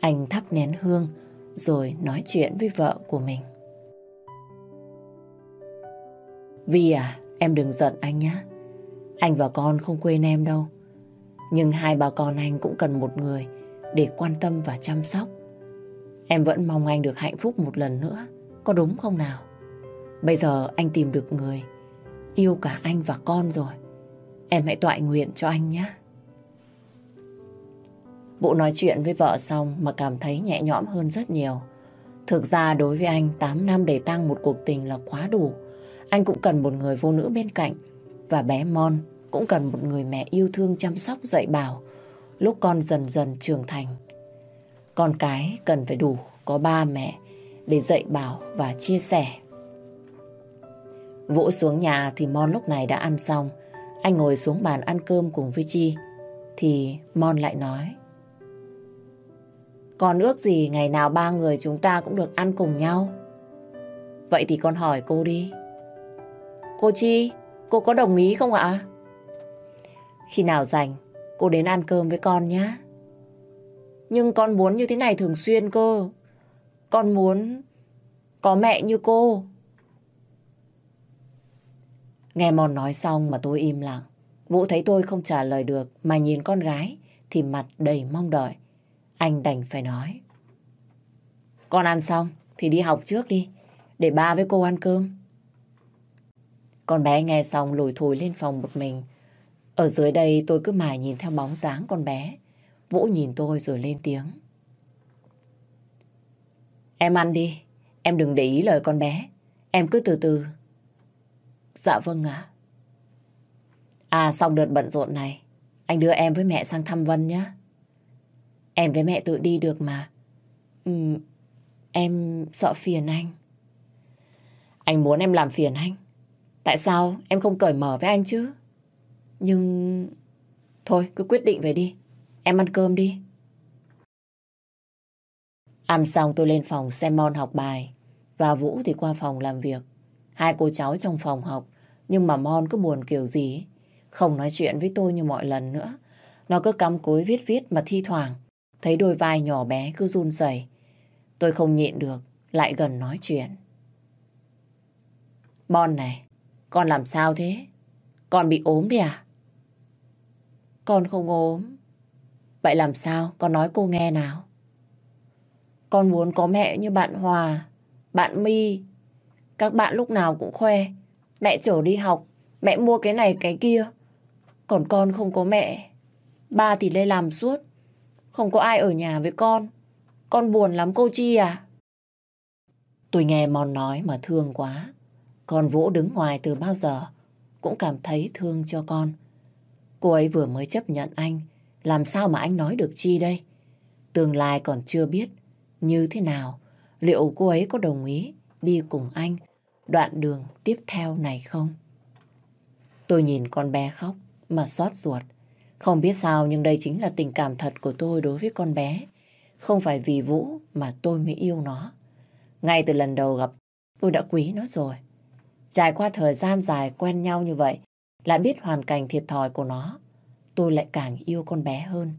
Anh thắp nén hương rồi nói chuyện với vợ của mình. Vi à, em đừng giận anh nhé. Anh và con không quên em đâu. Nhưng hai bà con anh cũng cần một người để quan tâm và chăm sóc. Em vẫn mong anh được hạnh phúc một lần nữa. Có đúng không nào? Bây giờ anh tìm được người yêu cả anh và con rồi. Em hãy tọa nguyện cho anh nhé. Bộ nói chuyện với vợ xong mà cảm thấy nhẹ nhõm hơn rất nhiều. Thực ra đối với anh 8 năm để tăng một cuộc tình là quá đủ. Anh cũng cần một người phụ nữ bên cạnh và bé Mon cũng cần một người mẹ yêu thương chăm sóc dạy bảo lúc con dần dần trưởng thành. Con cái cần phải đủ có ba mẹ để dạy bảo và chia sẻ. Vũ xuống nhà thì Mon lúc này đã ăn xong. Anh ngồi xuống bàn ăn cơm cùng với Chi. Thì Mon lại nói. Con ước gì ngày nào ba người chúng ta cũng được ăn cùng nhau. Vậy thì con hỏi cô đi. Cô Chi, cô có đồng ý không ạ? Khi nào rảnh, cô đến ăn cơm với con nhé. Nhưng con muốn như thế này thường xuyên cơ. Con muốn có mẹ như cô. Nghe Mòn nói xong mà tôi im lặng. Vũ thấy tôi không trả lời được mà nhìn con gái thì mặt đầy mong đợi. Anh đành phải nói. Con ăn xong thì đi học trước đi. để ba với cô ăn cơm. Con bé nghe xong lùi thùi lên phòng một mình. Ở dưới đây tôi cứ mải nhìn theo bóng dáng con bé. Vũ nhìn tôi rồi lên tiếng. Em ăn đi, em đừng để ý lời con bé. Em cứ từ từ. Dạ vâng ạ. À xong đợt bận rộn này, anh đưa em với mẹ sang thăm Vân nhé. Em với mẹ tự đi được mà. Ừ, em sợ phiền anh. Anh muốn em làm phiền anh. Tại sao em không cởi mở với anh chứ? Nhưng... Thôi, cứ quyết định về đi. Em ăn cơm đi. Ăn xong tôi lên phòng xem Mon học bài. Và Vũ thì qua phòng làm việc. Hai cô cháu trong phòng học. Nhưng mà Mon cứ buồn kiểu gì Không nói chuyện với tôi như mọi lần nữa. Nó cứ cắm cúi viết viết mà thi thoảng. Thấy đôi vai nhỏ bé cứ run rẩy. Tôi không nhịn được. Lại gần nói chuyện. Mon này, con làm sao thế? Con bị ốm đi à? Con không ốm. Vậy làm sao? Con nói cô nghe nào. Con muốn có mẹ như bạn Hòa, bạn My. Các bạn lúc nào cũng khoe. Mẹ chở đi học, mẹ mua cái này cái kia. Còn con không có mẹ. Ba thì lên làm suốt. Không có ai ở nhà với con. Con buồn lắm cô Chi à? Tôi nghe Mon nói mà thương quá. Con Vũ đứng ngoài từ bao giờ cũng cảm thấy thương cho con. Cô ấy vừa mới chấp nhận anh, làm sao mà anh nói được chi đây? Tương lai còn chưa biết như thế nào, liệu cô ấy có đồng ý đi cùng anh đoạn đường tiếp theo này không? Tôi nhìn con bé khóc mà xót ruột. Không biết sao nhưng đây chính là tình cảm thật của tôi đối với con bé. Không phải vì Vũ mà tôi mới yêu nó. Ngay từ lần đầu gặp, tôi đã quý nó rồi. Trải qua thời gian dài quen nhau như vậy, lại biết hoàn cảnh thiệt thòi của nó, tôi lại càng yêu con bé hơn.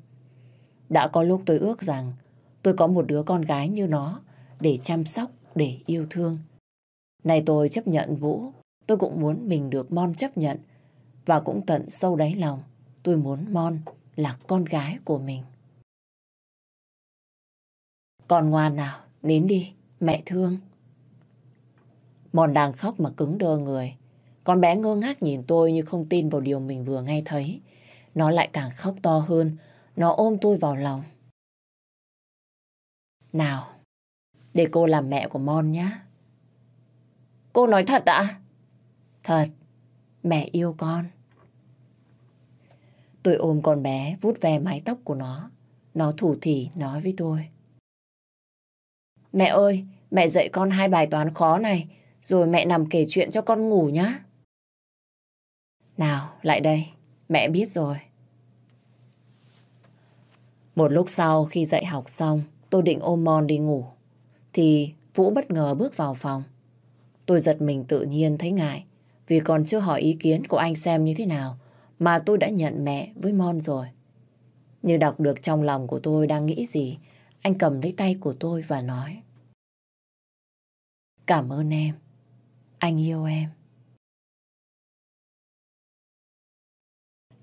Đã có lúc tôi ước rằng tôi có một đứa con gái như nó để chăm sóc, để yêu thương. Này tôi chấp nhận Vũ, tôi cũng muốn mình được Mon chấp nhận. Và cũng tận sâu đáy lòng, tôi muốn Mon là con gái của mình. Con ngoan nào, nín đi, mẹ thương. mon đang khóc mà cứng đơ người. Con bé ngơ ngác nhìn tôi như không tin vào điều mình vừa nghe thấy. Nó lại càng khóc to hơn. Nó ôm tôi vào lòng. Nào, để cô làm mẹ của Mon nhé. Cô nói thật ạ? Thật, mẹ yêu con. Tôi ôm con bé, vút ve mái tóc của nó. Nó thủ thỉ nói với tôi. Mẹ ơi, mẹ dạy con hai bài toán khó này rồi mẹ nằm kể chuyện cho con ngủ nhá. Nào, lại đây. Mẹ biết rồi. Một lúc sau khi dạy học xong, tôi định ôm Mon đi ngủ. Thì Vũ bất ngờ bước vào phòng. Tôi giật mình tự nhiên thấy ngại. Vì còn chưa hỏi ý kiến của anh xem như thế nào. Mà tôi đã nhận mẹ với Mon rồi. Như đọc được trong lòng của tôi đang nghĩ gì. Anh cầm lấy tay của tôi và nói. Cảm ơn em. Anh yêu em.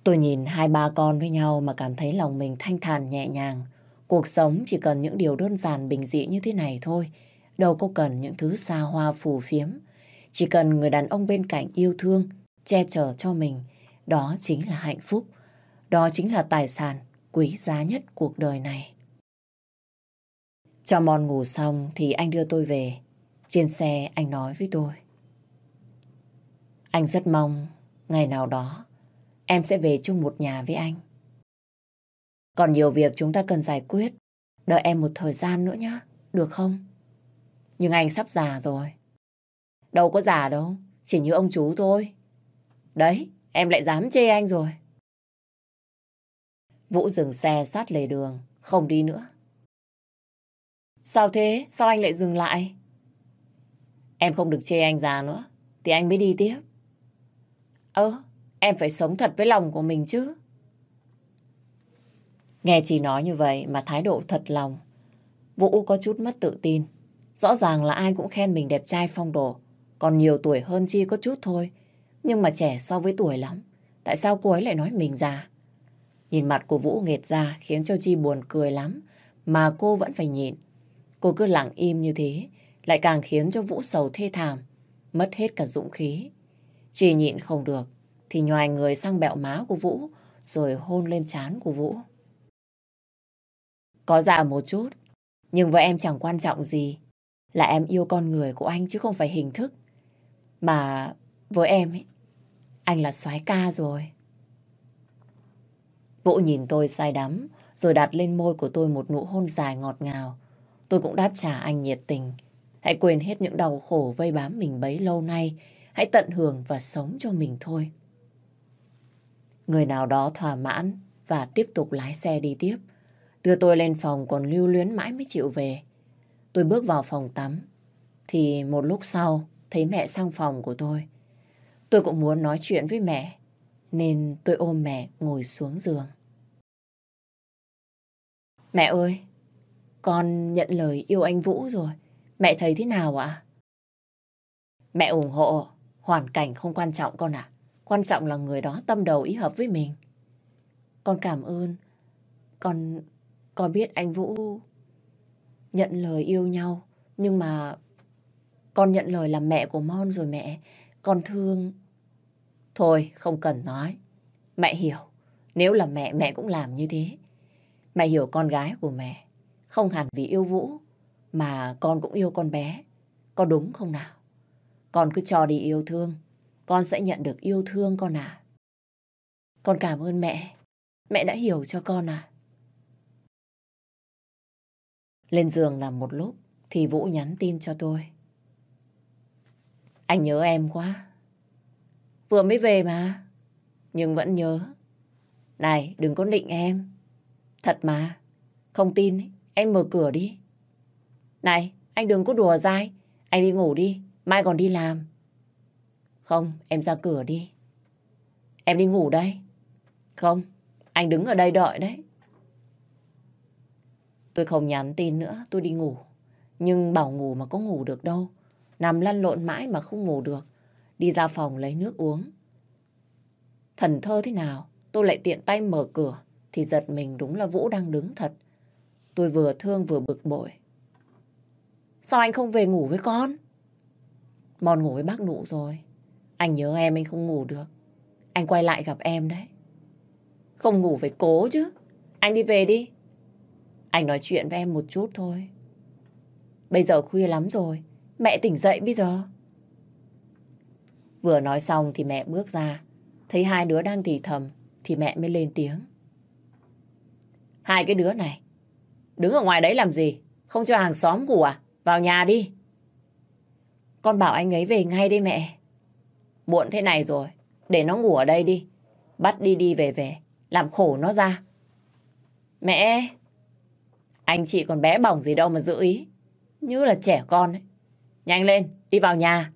Tôi nhìn hai ba con với nhau mà cảm thấy lòng mình thanh thản nhẹ nhàng. Cuộc sống chỉ cần những điều đơn giản, bình dị như thế này thôi. Đâu có cần những thứ xa hoa phù phiếm. Chỉ cần người đàn ông bên cạnh yêu thương, che chở cho mình. Đó chính là hạnh phúc. Đó chính là tài sản quý giá nhất cuộc đời này. Cho Mon ngủ xong thì anh đưa tôi về. Trên xe anh nói với tôi. Anh rất mong ngày nào đó em sẽ về chung một nhà với anh. Còn nhiều việc chúng ta cần giải quyết. Đợi em một thời gian nữa nhé, được không? Nhưng anh sắp già rồi. Đâu có già đâu, chỉ như ông chú thôi. Đấy, em lại dám chê anh rồi. Vũ dừng xe sát lề đường, không đi nữa. Sao thế? Sao anh lại dừng lại? Em không được chê anh già nữa, thì anh mới đi tiếp. Ơ, em phải sống thật với lòng của mình chứ. Nghe chị nói như vậy mà thái độ thật lòng. Vũ có chút mất tự tin. Rõ ràng là ai cũng khen mình đẹp trai phong độ. Còn nhiều tuổi hơn Chi có chút thôi. Nhưng mà trẻ so với tuổi lắm. Tại sao cô ấy lại nói mình già? Nhìn mặt của Vũ nghệt ra khiến cho Chi buồn cười lắm. Mà cô vẫn phải nhịn. Cô cứ lặng im như thế lại càng khiến cho Vũ sầu thê thảm, mất hết cả dũng khí. Chỉ nhịn không được, thì nhòi người sang bẹo má của Vũ, rồi hôn lên trán của Vũ. Có dạ một chút, nhưng với em chẳng quan trọng gì. Là em yêu con người của anh chứ không phải hình thức. Mà với em ấy, anh là soái ca rồi. Vũ nhìn tôi say đắm, rồi đặt lên môi của tôi một nụ hôn dài ngọt ngào. Tôi cũng đáp trả anh nhiệt tình. Hãy quên hết những đau khổ vây bám mình bấy lâu nay. Hãy tận hưởng và sống cho mình thôi. Người nào đó thỏa mãn và tiếp tục lái xe đi tiếp. Đưa tôi lên phòng còn lưu luyến mãi mới chịu về. Tôi bước vào phòng tắm. Thì một lúc sau thấy mẹ sang phòng của tôi. Tôi cũng muốn nói chuyện với mẹ. Nên tôi ôm mẹ ngồi xuống giường. Mẹ ơi, con nhận lời yêu anh Vũ rồi. Mẹ thấy thế nào ạ? Mẹ ủng hộ, hoàn cảnh không quan trọng con ạ. Quan trọng là người đó tâm đầu ý hợp với mình. Con cảm ơn. Con con biết anh Vũ nhận lời yêu nhau. Nhưng mà con nhận lời làm mẹ của Mon rồi mẹ. Con thương. Thôi không cần nói. Mẹ hiểu. Nếu là mẹ, mẹ cũng làm như thế. Mẹ hiểu con gái của mẹ. Không hẳn vì yêu Vũ. Mà con cũng yêu con bé. Có đúng không nào? Con cứ cho đi yêu thương con sẽ nhận được yêu thương con à. Con cảm ơn mẹ. Mẹ đã hiểu cho con à. Lên giường nằm một lúc thì Vũ nhắn tin cho tôi. Anh nhớ em quá. Vừa mới về mà. Nhưng vẫn nhớ. Này, đừng có định em. Thật mà. Không tin, em mở cửa đi. Này, anh đừng có đùa dai. Anh đi ngủ đi. Mai còn đi làm. Không, em ra cửa đi. Em đi ngủ đây. Không, anh đứng ở đây đợi đấy. Tôi không nhắn tin nữa, tôi đi ngủ. Nhưng bảo ngủ mà có ngủ được đâu. Nằm lăn lộn mãi mà không ngủ được. Đi ra phòng lấy nước uống. Thần thơ thế nào, tôi lại tiện tay mở cửa. Thì giật mình đúng là Vũ đang đứng thật. Tôi vừa thương vừa bực bội. Sao anh không về ngủ với con? Mòn ngủ với bác nụ rồi. Anh nhớ em anh không ngủ được. Anh quay lại gặp em đấy. Không ngủ phải cố chứ. Anh đi về đi. Anh nói chuyện với em một chút thôi. Bây giờ khuya lắm rồi. Mẹ tỉnh dậy bây giờ. Vừa nói xong thì mẹ bước ra. Thấy hai đứa đang thì thầm thì mẹ mới lên tiếng. Hai cái đứa này. Đứng ở ngoài đấy làm gì? Không cho hàng xóm ngủ à? Vào nhà đi. Con bảo anh ấy về ngay đi mẹ. Muộn thế này rồi, để nó ngủ ở đây đi. Bắt đi đi về về, làm khổ nó ra. Mẹ! Anh chị còn bé bỏng gì đâu mà giữ ý. Như là trẻ con ấy. Nhanh lên, đi vào nhà.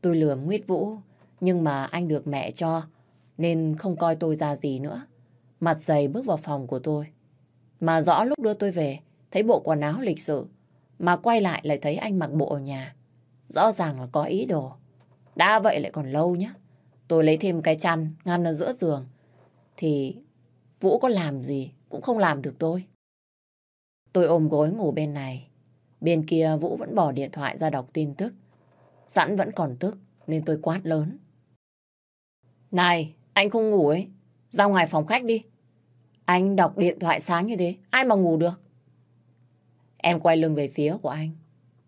Tôi lườm Nguyết Vũ, nhưng mà anh được mẹ cho, nên không coi tôi ra gì nữa. Mặt dày bước vào phòng của tôi. Mà rõ lúc đưa tôi về, thấy bộ quần áo lịch sự, mà quay lại lại thấy anh mặc bộ ở nhà. Rõ ràng là có ý đồ. Đã vậy lại còn lâu nhá. Tôi lấy thêm cái chăn ngăn ở giữa giường. Thì Vũ có làm gì cũng không làm được tôi. Tôi ôm gối ngủ bên này. Bên kia Vũ vẫn bỏ điện thoại ra đọc tin tức. Sẵn vẫn còn tức nên tôi quát lớn. Này, anh không ngủ ấy. Ra ngoài phòng khách đi. Anh đọc điện thoại sáng như thế, ai mà ngủ được? Em quay lưng về phía của anh.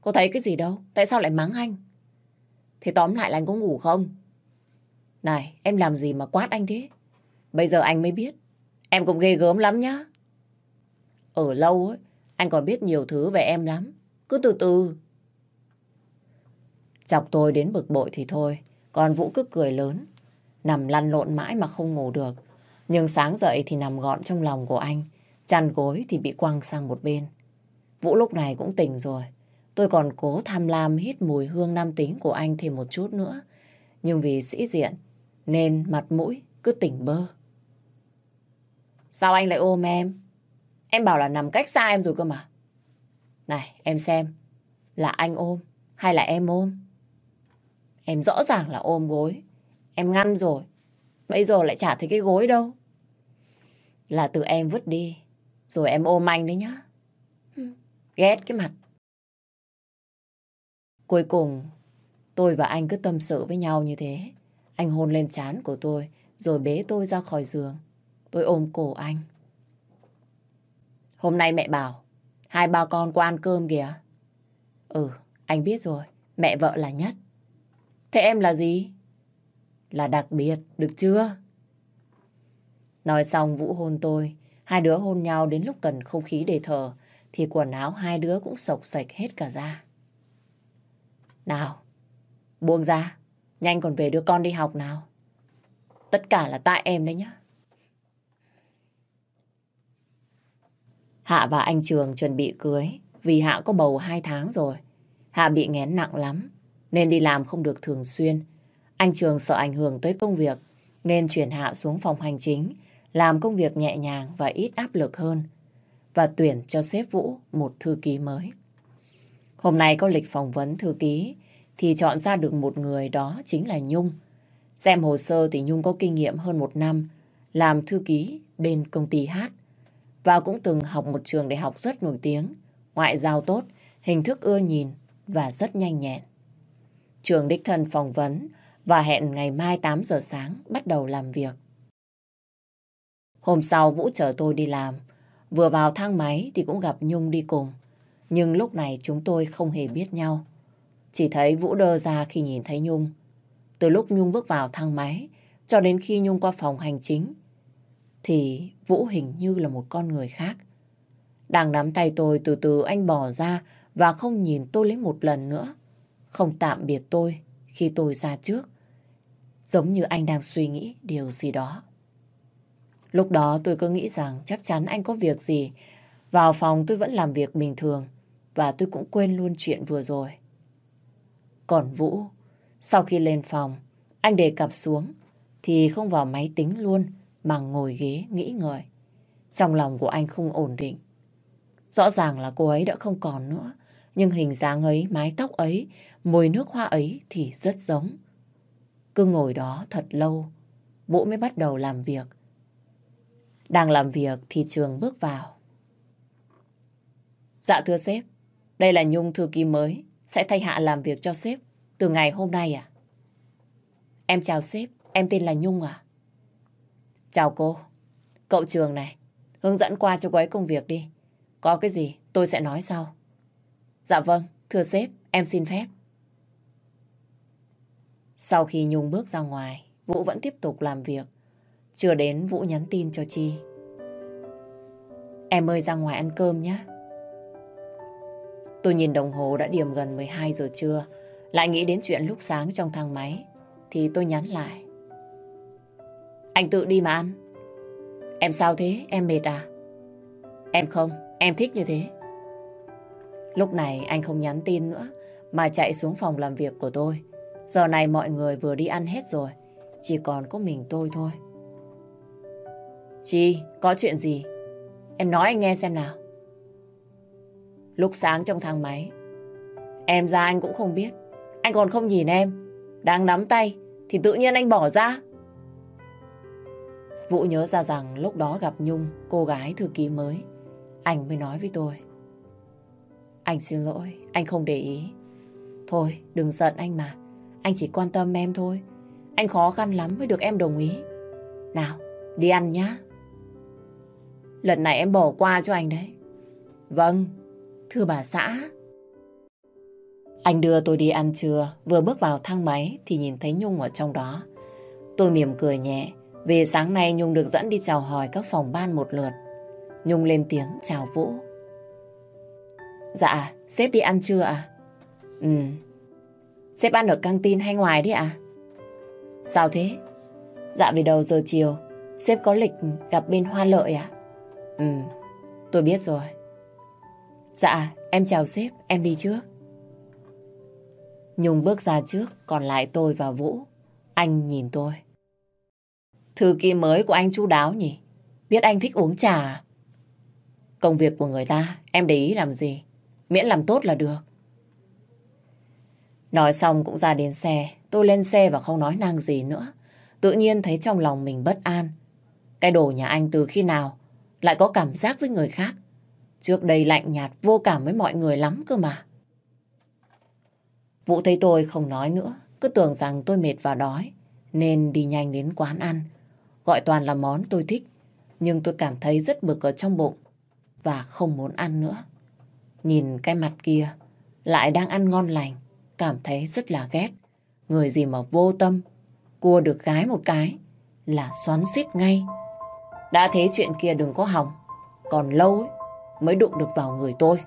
Có thấy cái gì đâu? Tại sao lại mắng anh? Thế tóm lại là anh có ngủ không? Này, em làm gì mà quát anh thế? Bây giờ anh mới biết. Em cũng ghê gớm lắm nhá. Ở lâu ấy, anh còn biết nhiều thứ về em lắm. Cứ từ từ. Chọc tôi đến bực bội thì thôi. Còn Vũ cứ cười lớn. Nằm lăn lộn mãi mà không ngủ được. Nhưng sáng dậy thì nằm gọn trong lòng của anh. Chăn gối thì bị quăng sang một bên. Vũ lúc này cũng tỉnh rồi. Tôi còn cố tham lam hít mùi hương nam tính của anh thêm một chút nữa. Nhưng vì sĩ diện, nên mặt mũi cứ tỉnh bơ. Sao anh lại ôm em? Em bảo là nằm cách xa em rồi cơ mà. Này, em xem, là anh ôm hay là em ôm? Em rõ ràng là ôm gối. Em ngăn rồi. Bây giờ lại chả thấy cái gối đâu. Là từ em vứt đi. Rồi em ôm anh đấy nhá. Ghét cái mặt. Cuối cùng, tôi và anh cứ tâm sự với nhau như thế. Anh hôn lên trán của tôi, rồi bế tôi ra khỏi giường. Tôi ôm cổ anh. Hôm nay mẹ bảo, hai ba con qua ăn cơm kìa. Ừ, anh biết rồi, mẹ vợ là nhất. Thế em là gì? Là đặc biệt, được chưa? Nói xong Vũ hôn tôi, hai đứa hôn nhau đến lúc cần không khí để thở, thì quần áo hai đứa cũng sộc sạch hết cả ra. Nào, buông ra, nhanh còn về đưa con đi học nào. Tất cả là tại em đấy nhá. Hạ và anh Trường chuẩn bị cưới, vì Hạ có bầu hai tháng rồi. Hạ bị nghén nặng lắm, nên đi làm không được thường xuyên. Anh Trường sợ ảnh hưởng tới công việc, nên chuyển Hạ xuống phòng hành chính, làm công việc nhẹ nhàng và ít áp lực hơn, và tuyển cho sếp Vũ một thư ký mới. Hôm nay có lịch phỏng vấn thư ký, thì chọn ra được một người đó chính là Nhung. Xem hồ sơ thì Nhung có kinh nghiệm hơn một năm, làm thư ký bên công ty hát và cũng từng học một trường đại học rất nổi tiếng, ngoại giao tốt, hình thức ưa nhìn và rất nhanh nhẹn. Trường đích thân phỏng vấn và hẹn ngày mai 8 giờ sáng bắt đầu làm việc. Hôm sau Vũ chở tôi đi làm, vừa vào thang máy thì cũng gặp Nhung đi cùng. Nhưng lúc này chúng tôi không hề biết nhau. Chỉ thấy Vũ đơ ra khi nhìn thấy Nhung. Từ lúc Nhung bước vào thang máy cho đến khi Nhung qua phòng hành chính thì Vũ hình như là một con người khác. Đang nắm tay tôi từ từ anh bỏ ra và không nhìn tôi lấy một lần nữa. Không tạm biệt tôi khi tôi ra trước. Giống như anh đang suy nghĩ điều gì đó. Lúc đó tôi cứ nghĩ rằng chắc chắn anh có việc gì. Vào phòng tôi vẫn làm việc bình thường và tôi cũng quên luôn chuyện vừa rồi. Còn Vũ, sau khi lên phòng, anh để cặp xuống thì không vào máy tính luôn mà ngồi ghế nghĩ ngợi. Trong lòng của anh không ổn định. Rõ ràng là cô ấy đã không còn nữa, nhưng hình dáng ấy, mái tóc ấy, mùi nước hoa ấy thì rất giống. Cứ ngồi đó thật lâu, Vũ mới bắt đầu làm việc. Đang làm việc thì Trường bước vào. Dạ thưa sếp, đây là Nhung thư ký mới, sẽ thay Hạ làm việc cho sếp từ ngày hôm nay à? Em chào sếp, em tên là Nhung à? Chào cô. Cậu Trường này, hướng dẫn qua cho cô ấy công việc đi. Có cái gì tôi sẽ nói sau. Dạ vâng, thưa sếp, em xin phép. Sau khi Nhung bước ra ngoài, Vũ vẫn tiếp tục làm việc. Chưa đến Vũ nhắn tin cho Chi. Em ơi ra ngoài ăn cơm nhé. Tôi nhìn đồng hồ đã điểm gần 12 giờ trưa. Lại nghĩ đến chuyện lúc sáng trong thang máy. Thì tôi nhắn lại. Anh tự đi mà ăn. Em sao thế? Em mệt à? Em không, em thích như thế. Lúc này anh không nhắn tin nữa mà chạy xuống phòng làm việc của tôi. Giờ này mọi người vừa đi ăn hết rồi. Chỉ còn có mình tôi thôi. Chi, có chuyện gì? Em nói anh nghe xem nào. Lúc sáng trong thang máy, em ra anh cũng không biết. Anh còn không nhìn em. Đang nắm tay, thì tự nhiên anh bỏ ra. Vũ nhớ ra rằng lúc đó gặp Nhung, cô gái thư ký mới. Anh mới nói với tôi. Anh xin lỗi, anh không để ý. Thôi, đừng giận anh mà. Anh chỉ quan tâm em thôi. Anh khó khăn lắm mới được em đồng ý. Nào, đi ăn nhá. Lần này em bỏ qua cho anh đấy. Vâng, thưa bà xã. Anh đưa tôi đi ăn trưa, vừa bước vào thang máy thì nhìn thấy Nhung ở trong đó. Tôi mỉm cười nhẹ, vì sáng nay Nhung được dẫn đi chào hỏi các phòng ban một lượt. Nhung lên tiếng chào Vũ. Dạ, sếp đi ăn chưa à? Ừ. Sếp ăn ở căng tin hay ngoài đấy à? Sao thế? Dạ vì đầu giờ chiều, sếp có lịch gặp bên Hoa Lợi à? Ừ, tôi biết rồi. Dạ, em chào sếp, em đi trước. Nhung bước ra trước, còn lại tôi và Vũ. Anh nhìn tôi. Thư ký mới của anh chú đáo nhỉ? Biết anh thích uống trà à? Công việc của người ta, em để ý làm gì? Miễn làm tốt là được. Nói xong cũng ra đến xe. Tôi lên xe và không nói năng gì nữa. Tự nhiên thấy trong lòng mình bất an. Cái đồ nhà anh từ khi nào lại có cảm giác với người khác. Trước đây lạnh nhạt vô cảm với mọi người lắm cơ mà. Vũ thấy tôi không nói nữa, cứ tưởng rằng tôi mệt và đói, nên đi nhanh đến quán ăn. Gọi toàn là món tôi thích, nhưng tôi cảm thấy rất bực ở trong bụng và không muốn ăn nữa. Nhìn cái mặt kia, lại đang ăn ngon lành, cảm thấy rất là ghét. Người gì mà vô tâm, cua được gái một cái là xoắn xít ngay. Đã thế chuyện kia đừng có hỏng, còn lâu ấy, mới đụng được vào người tôi.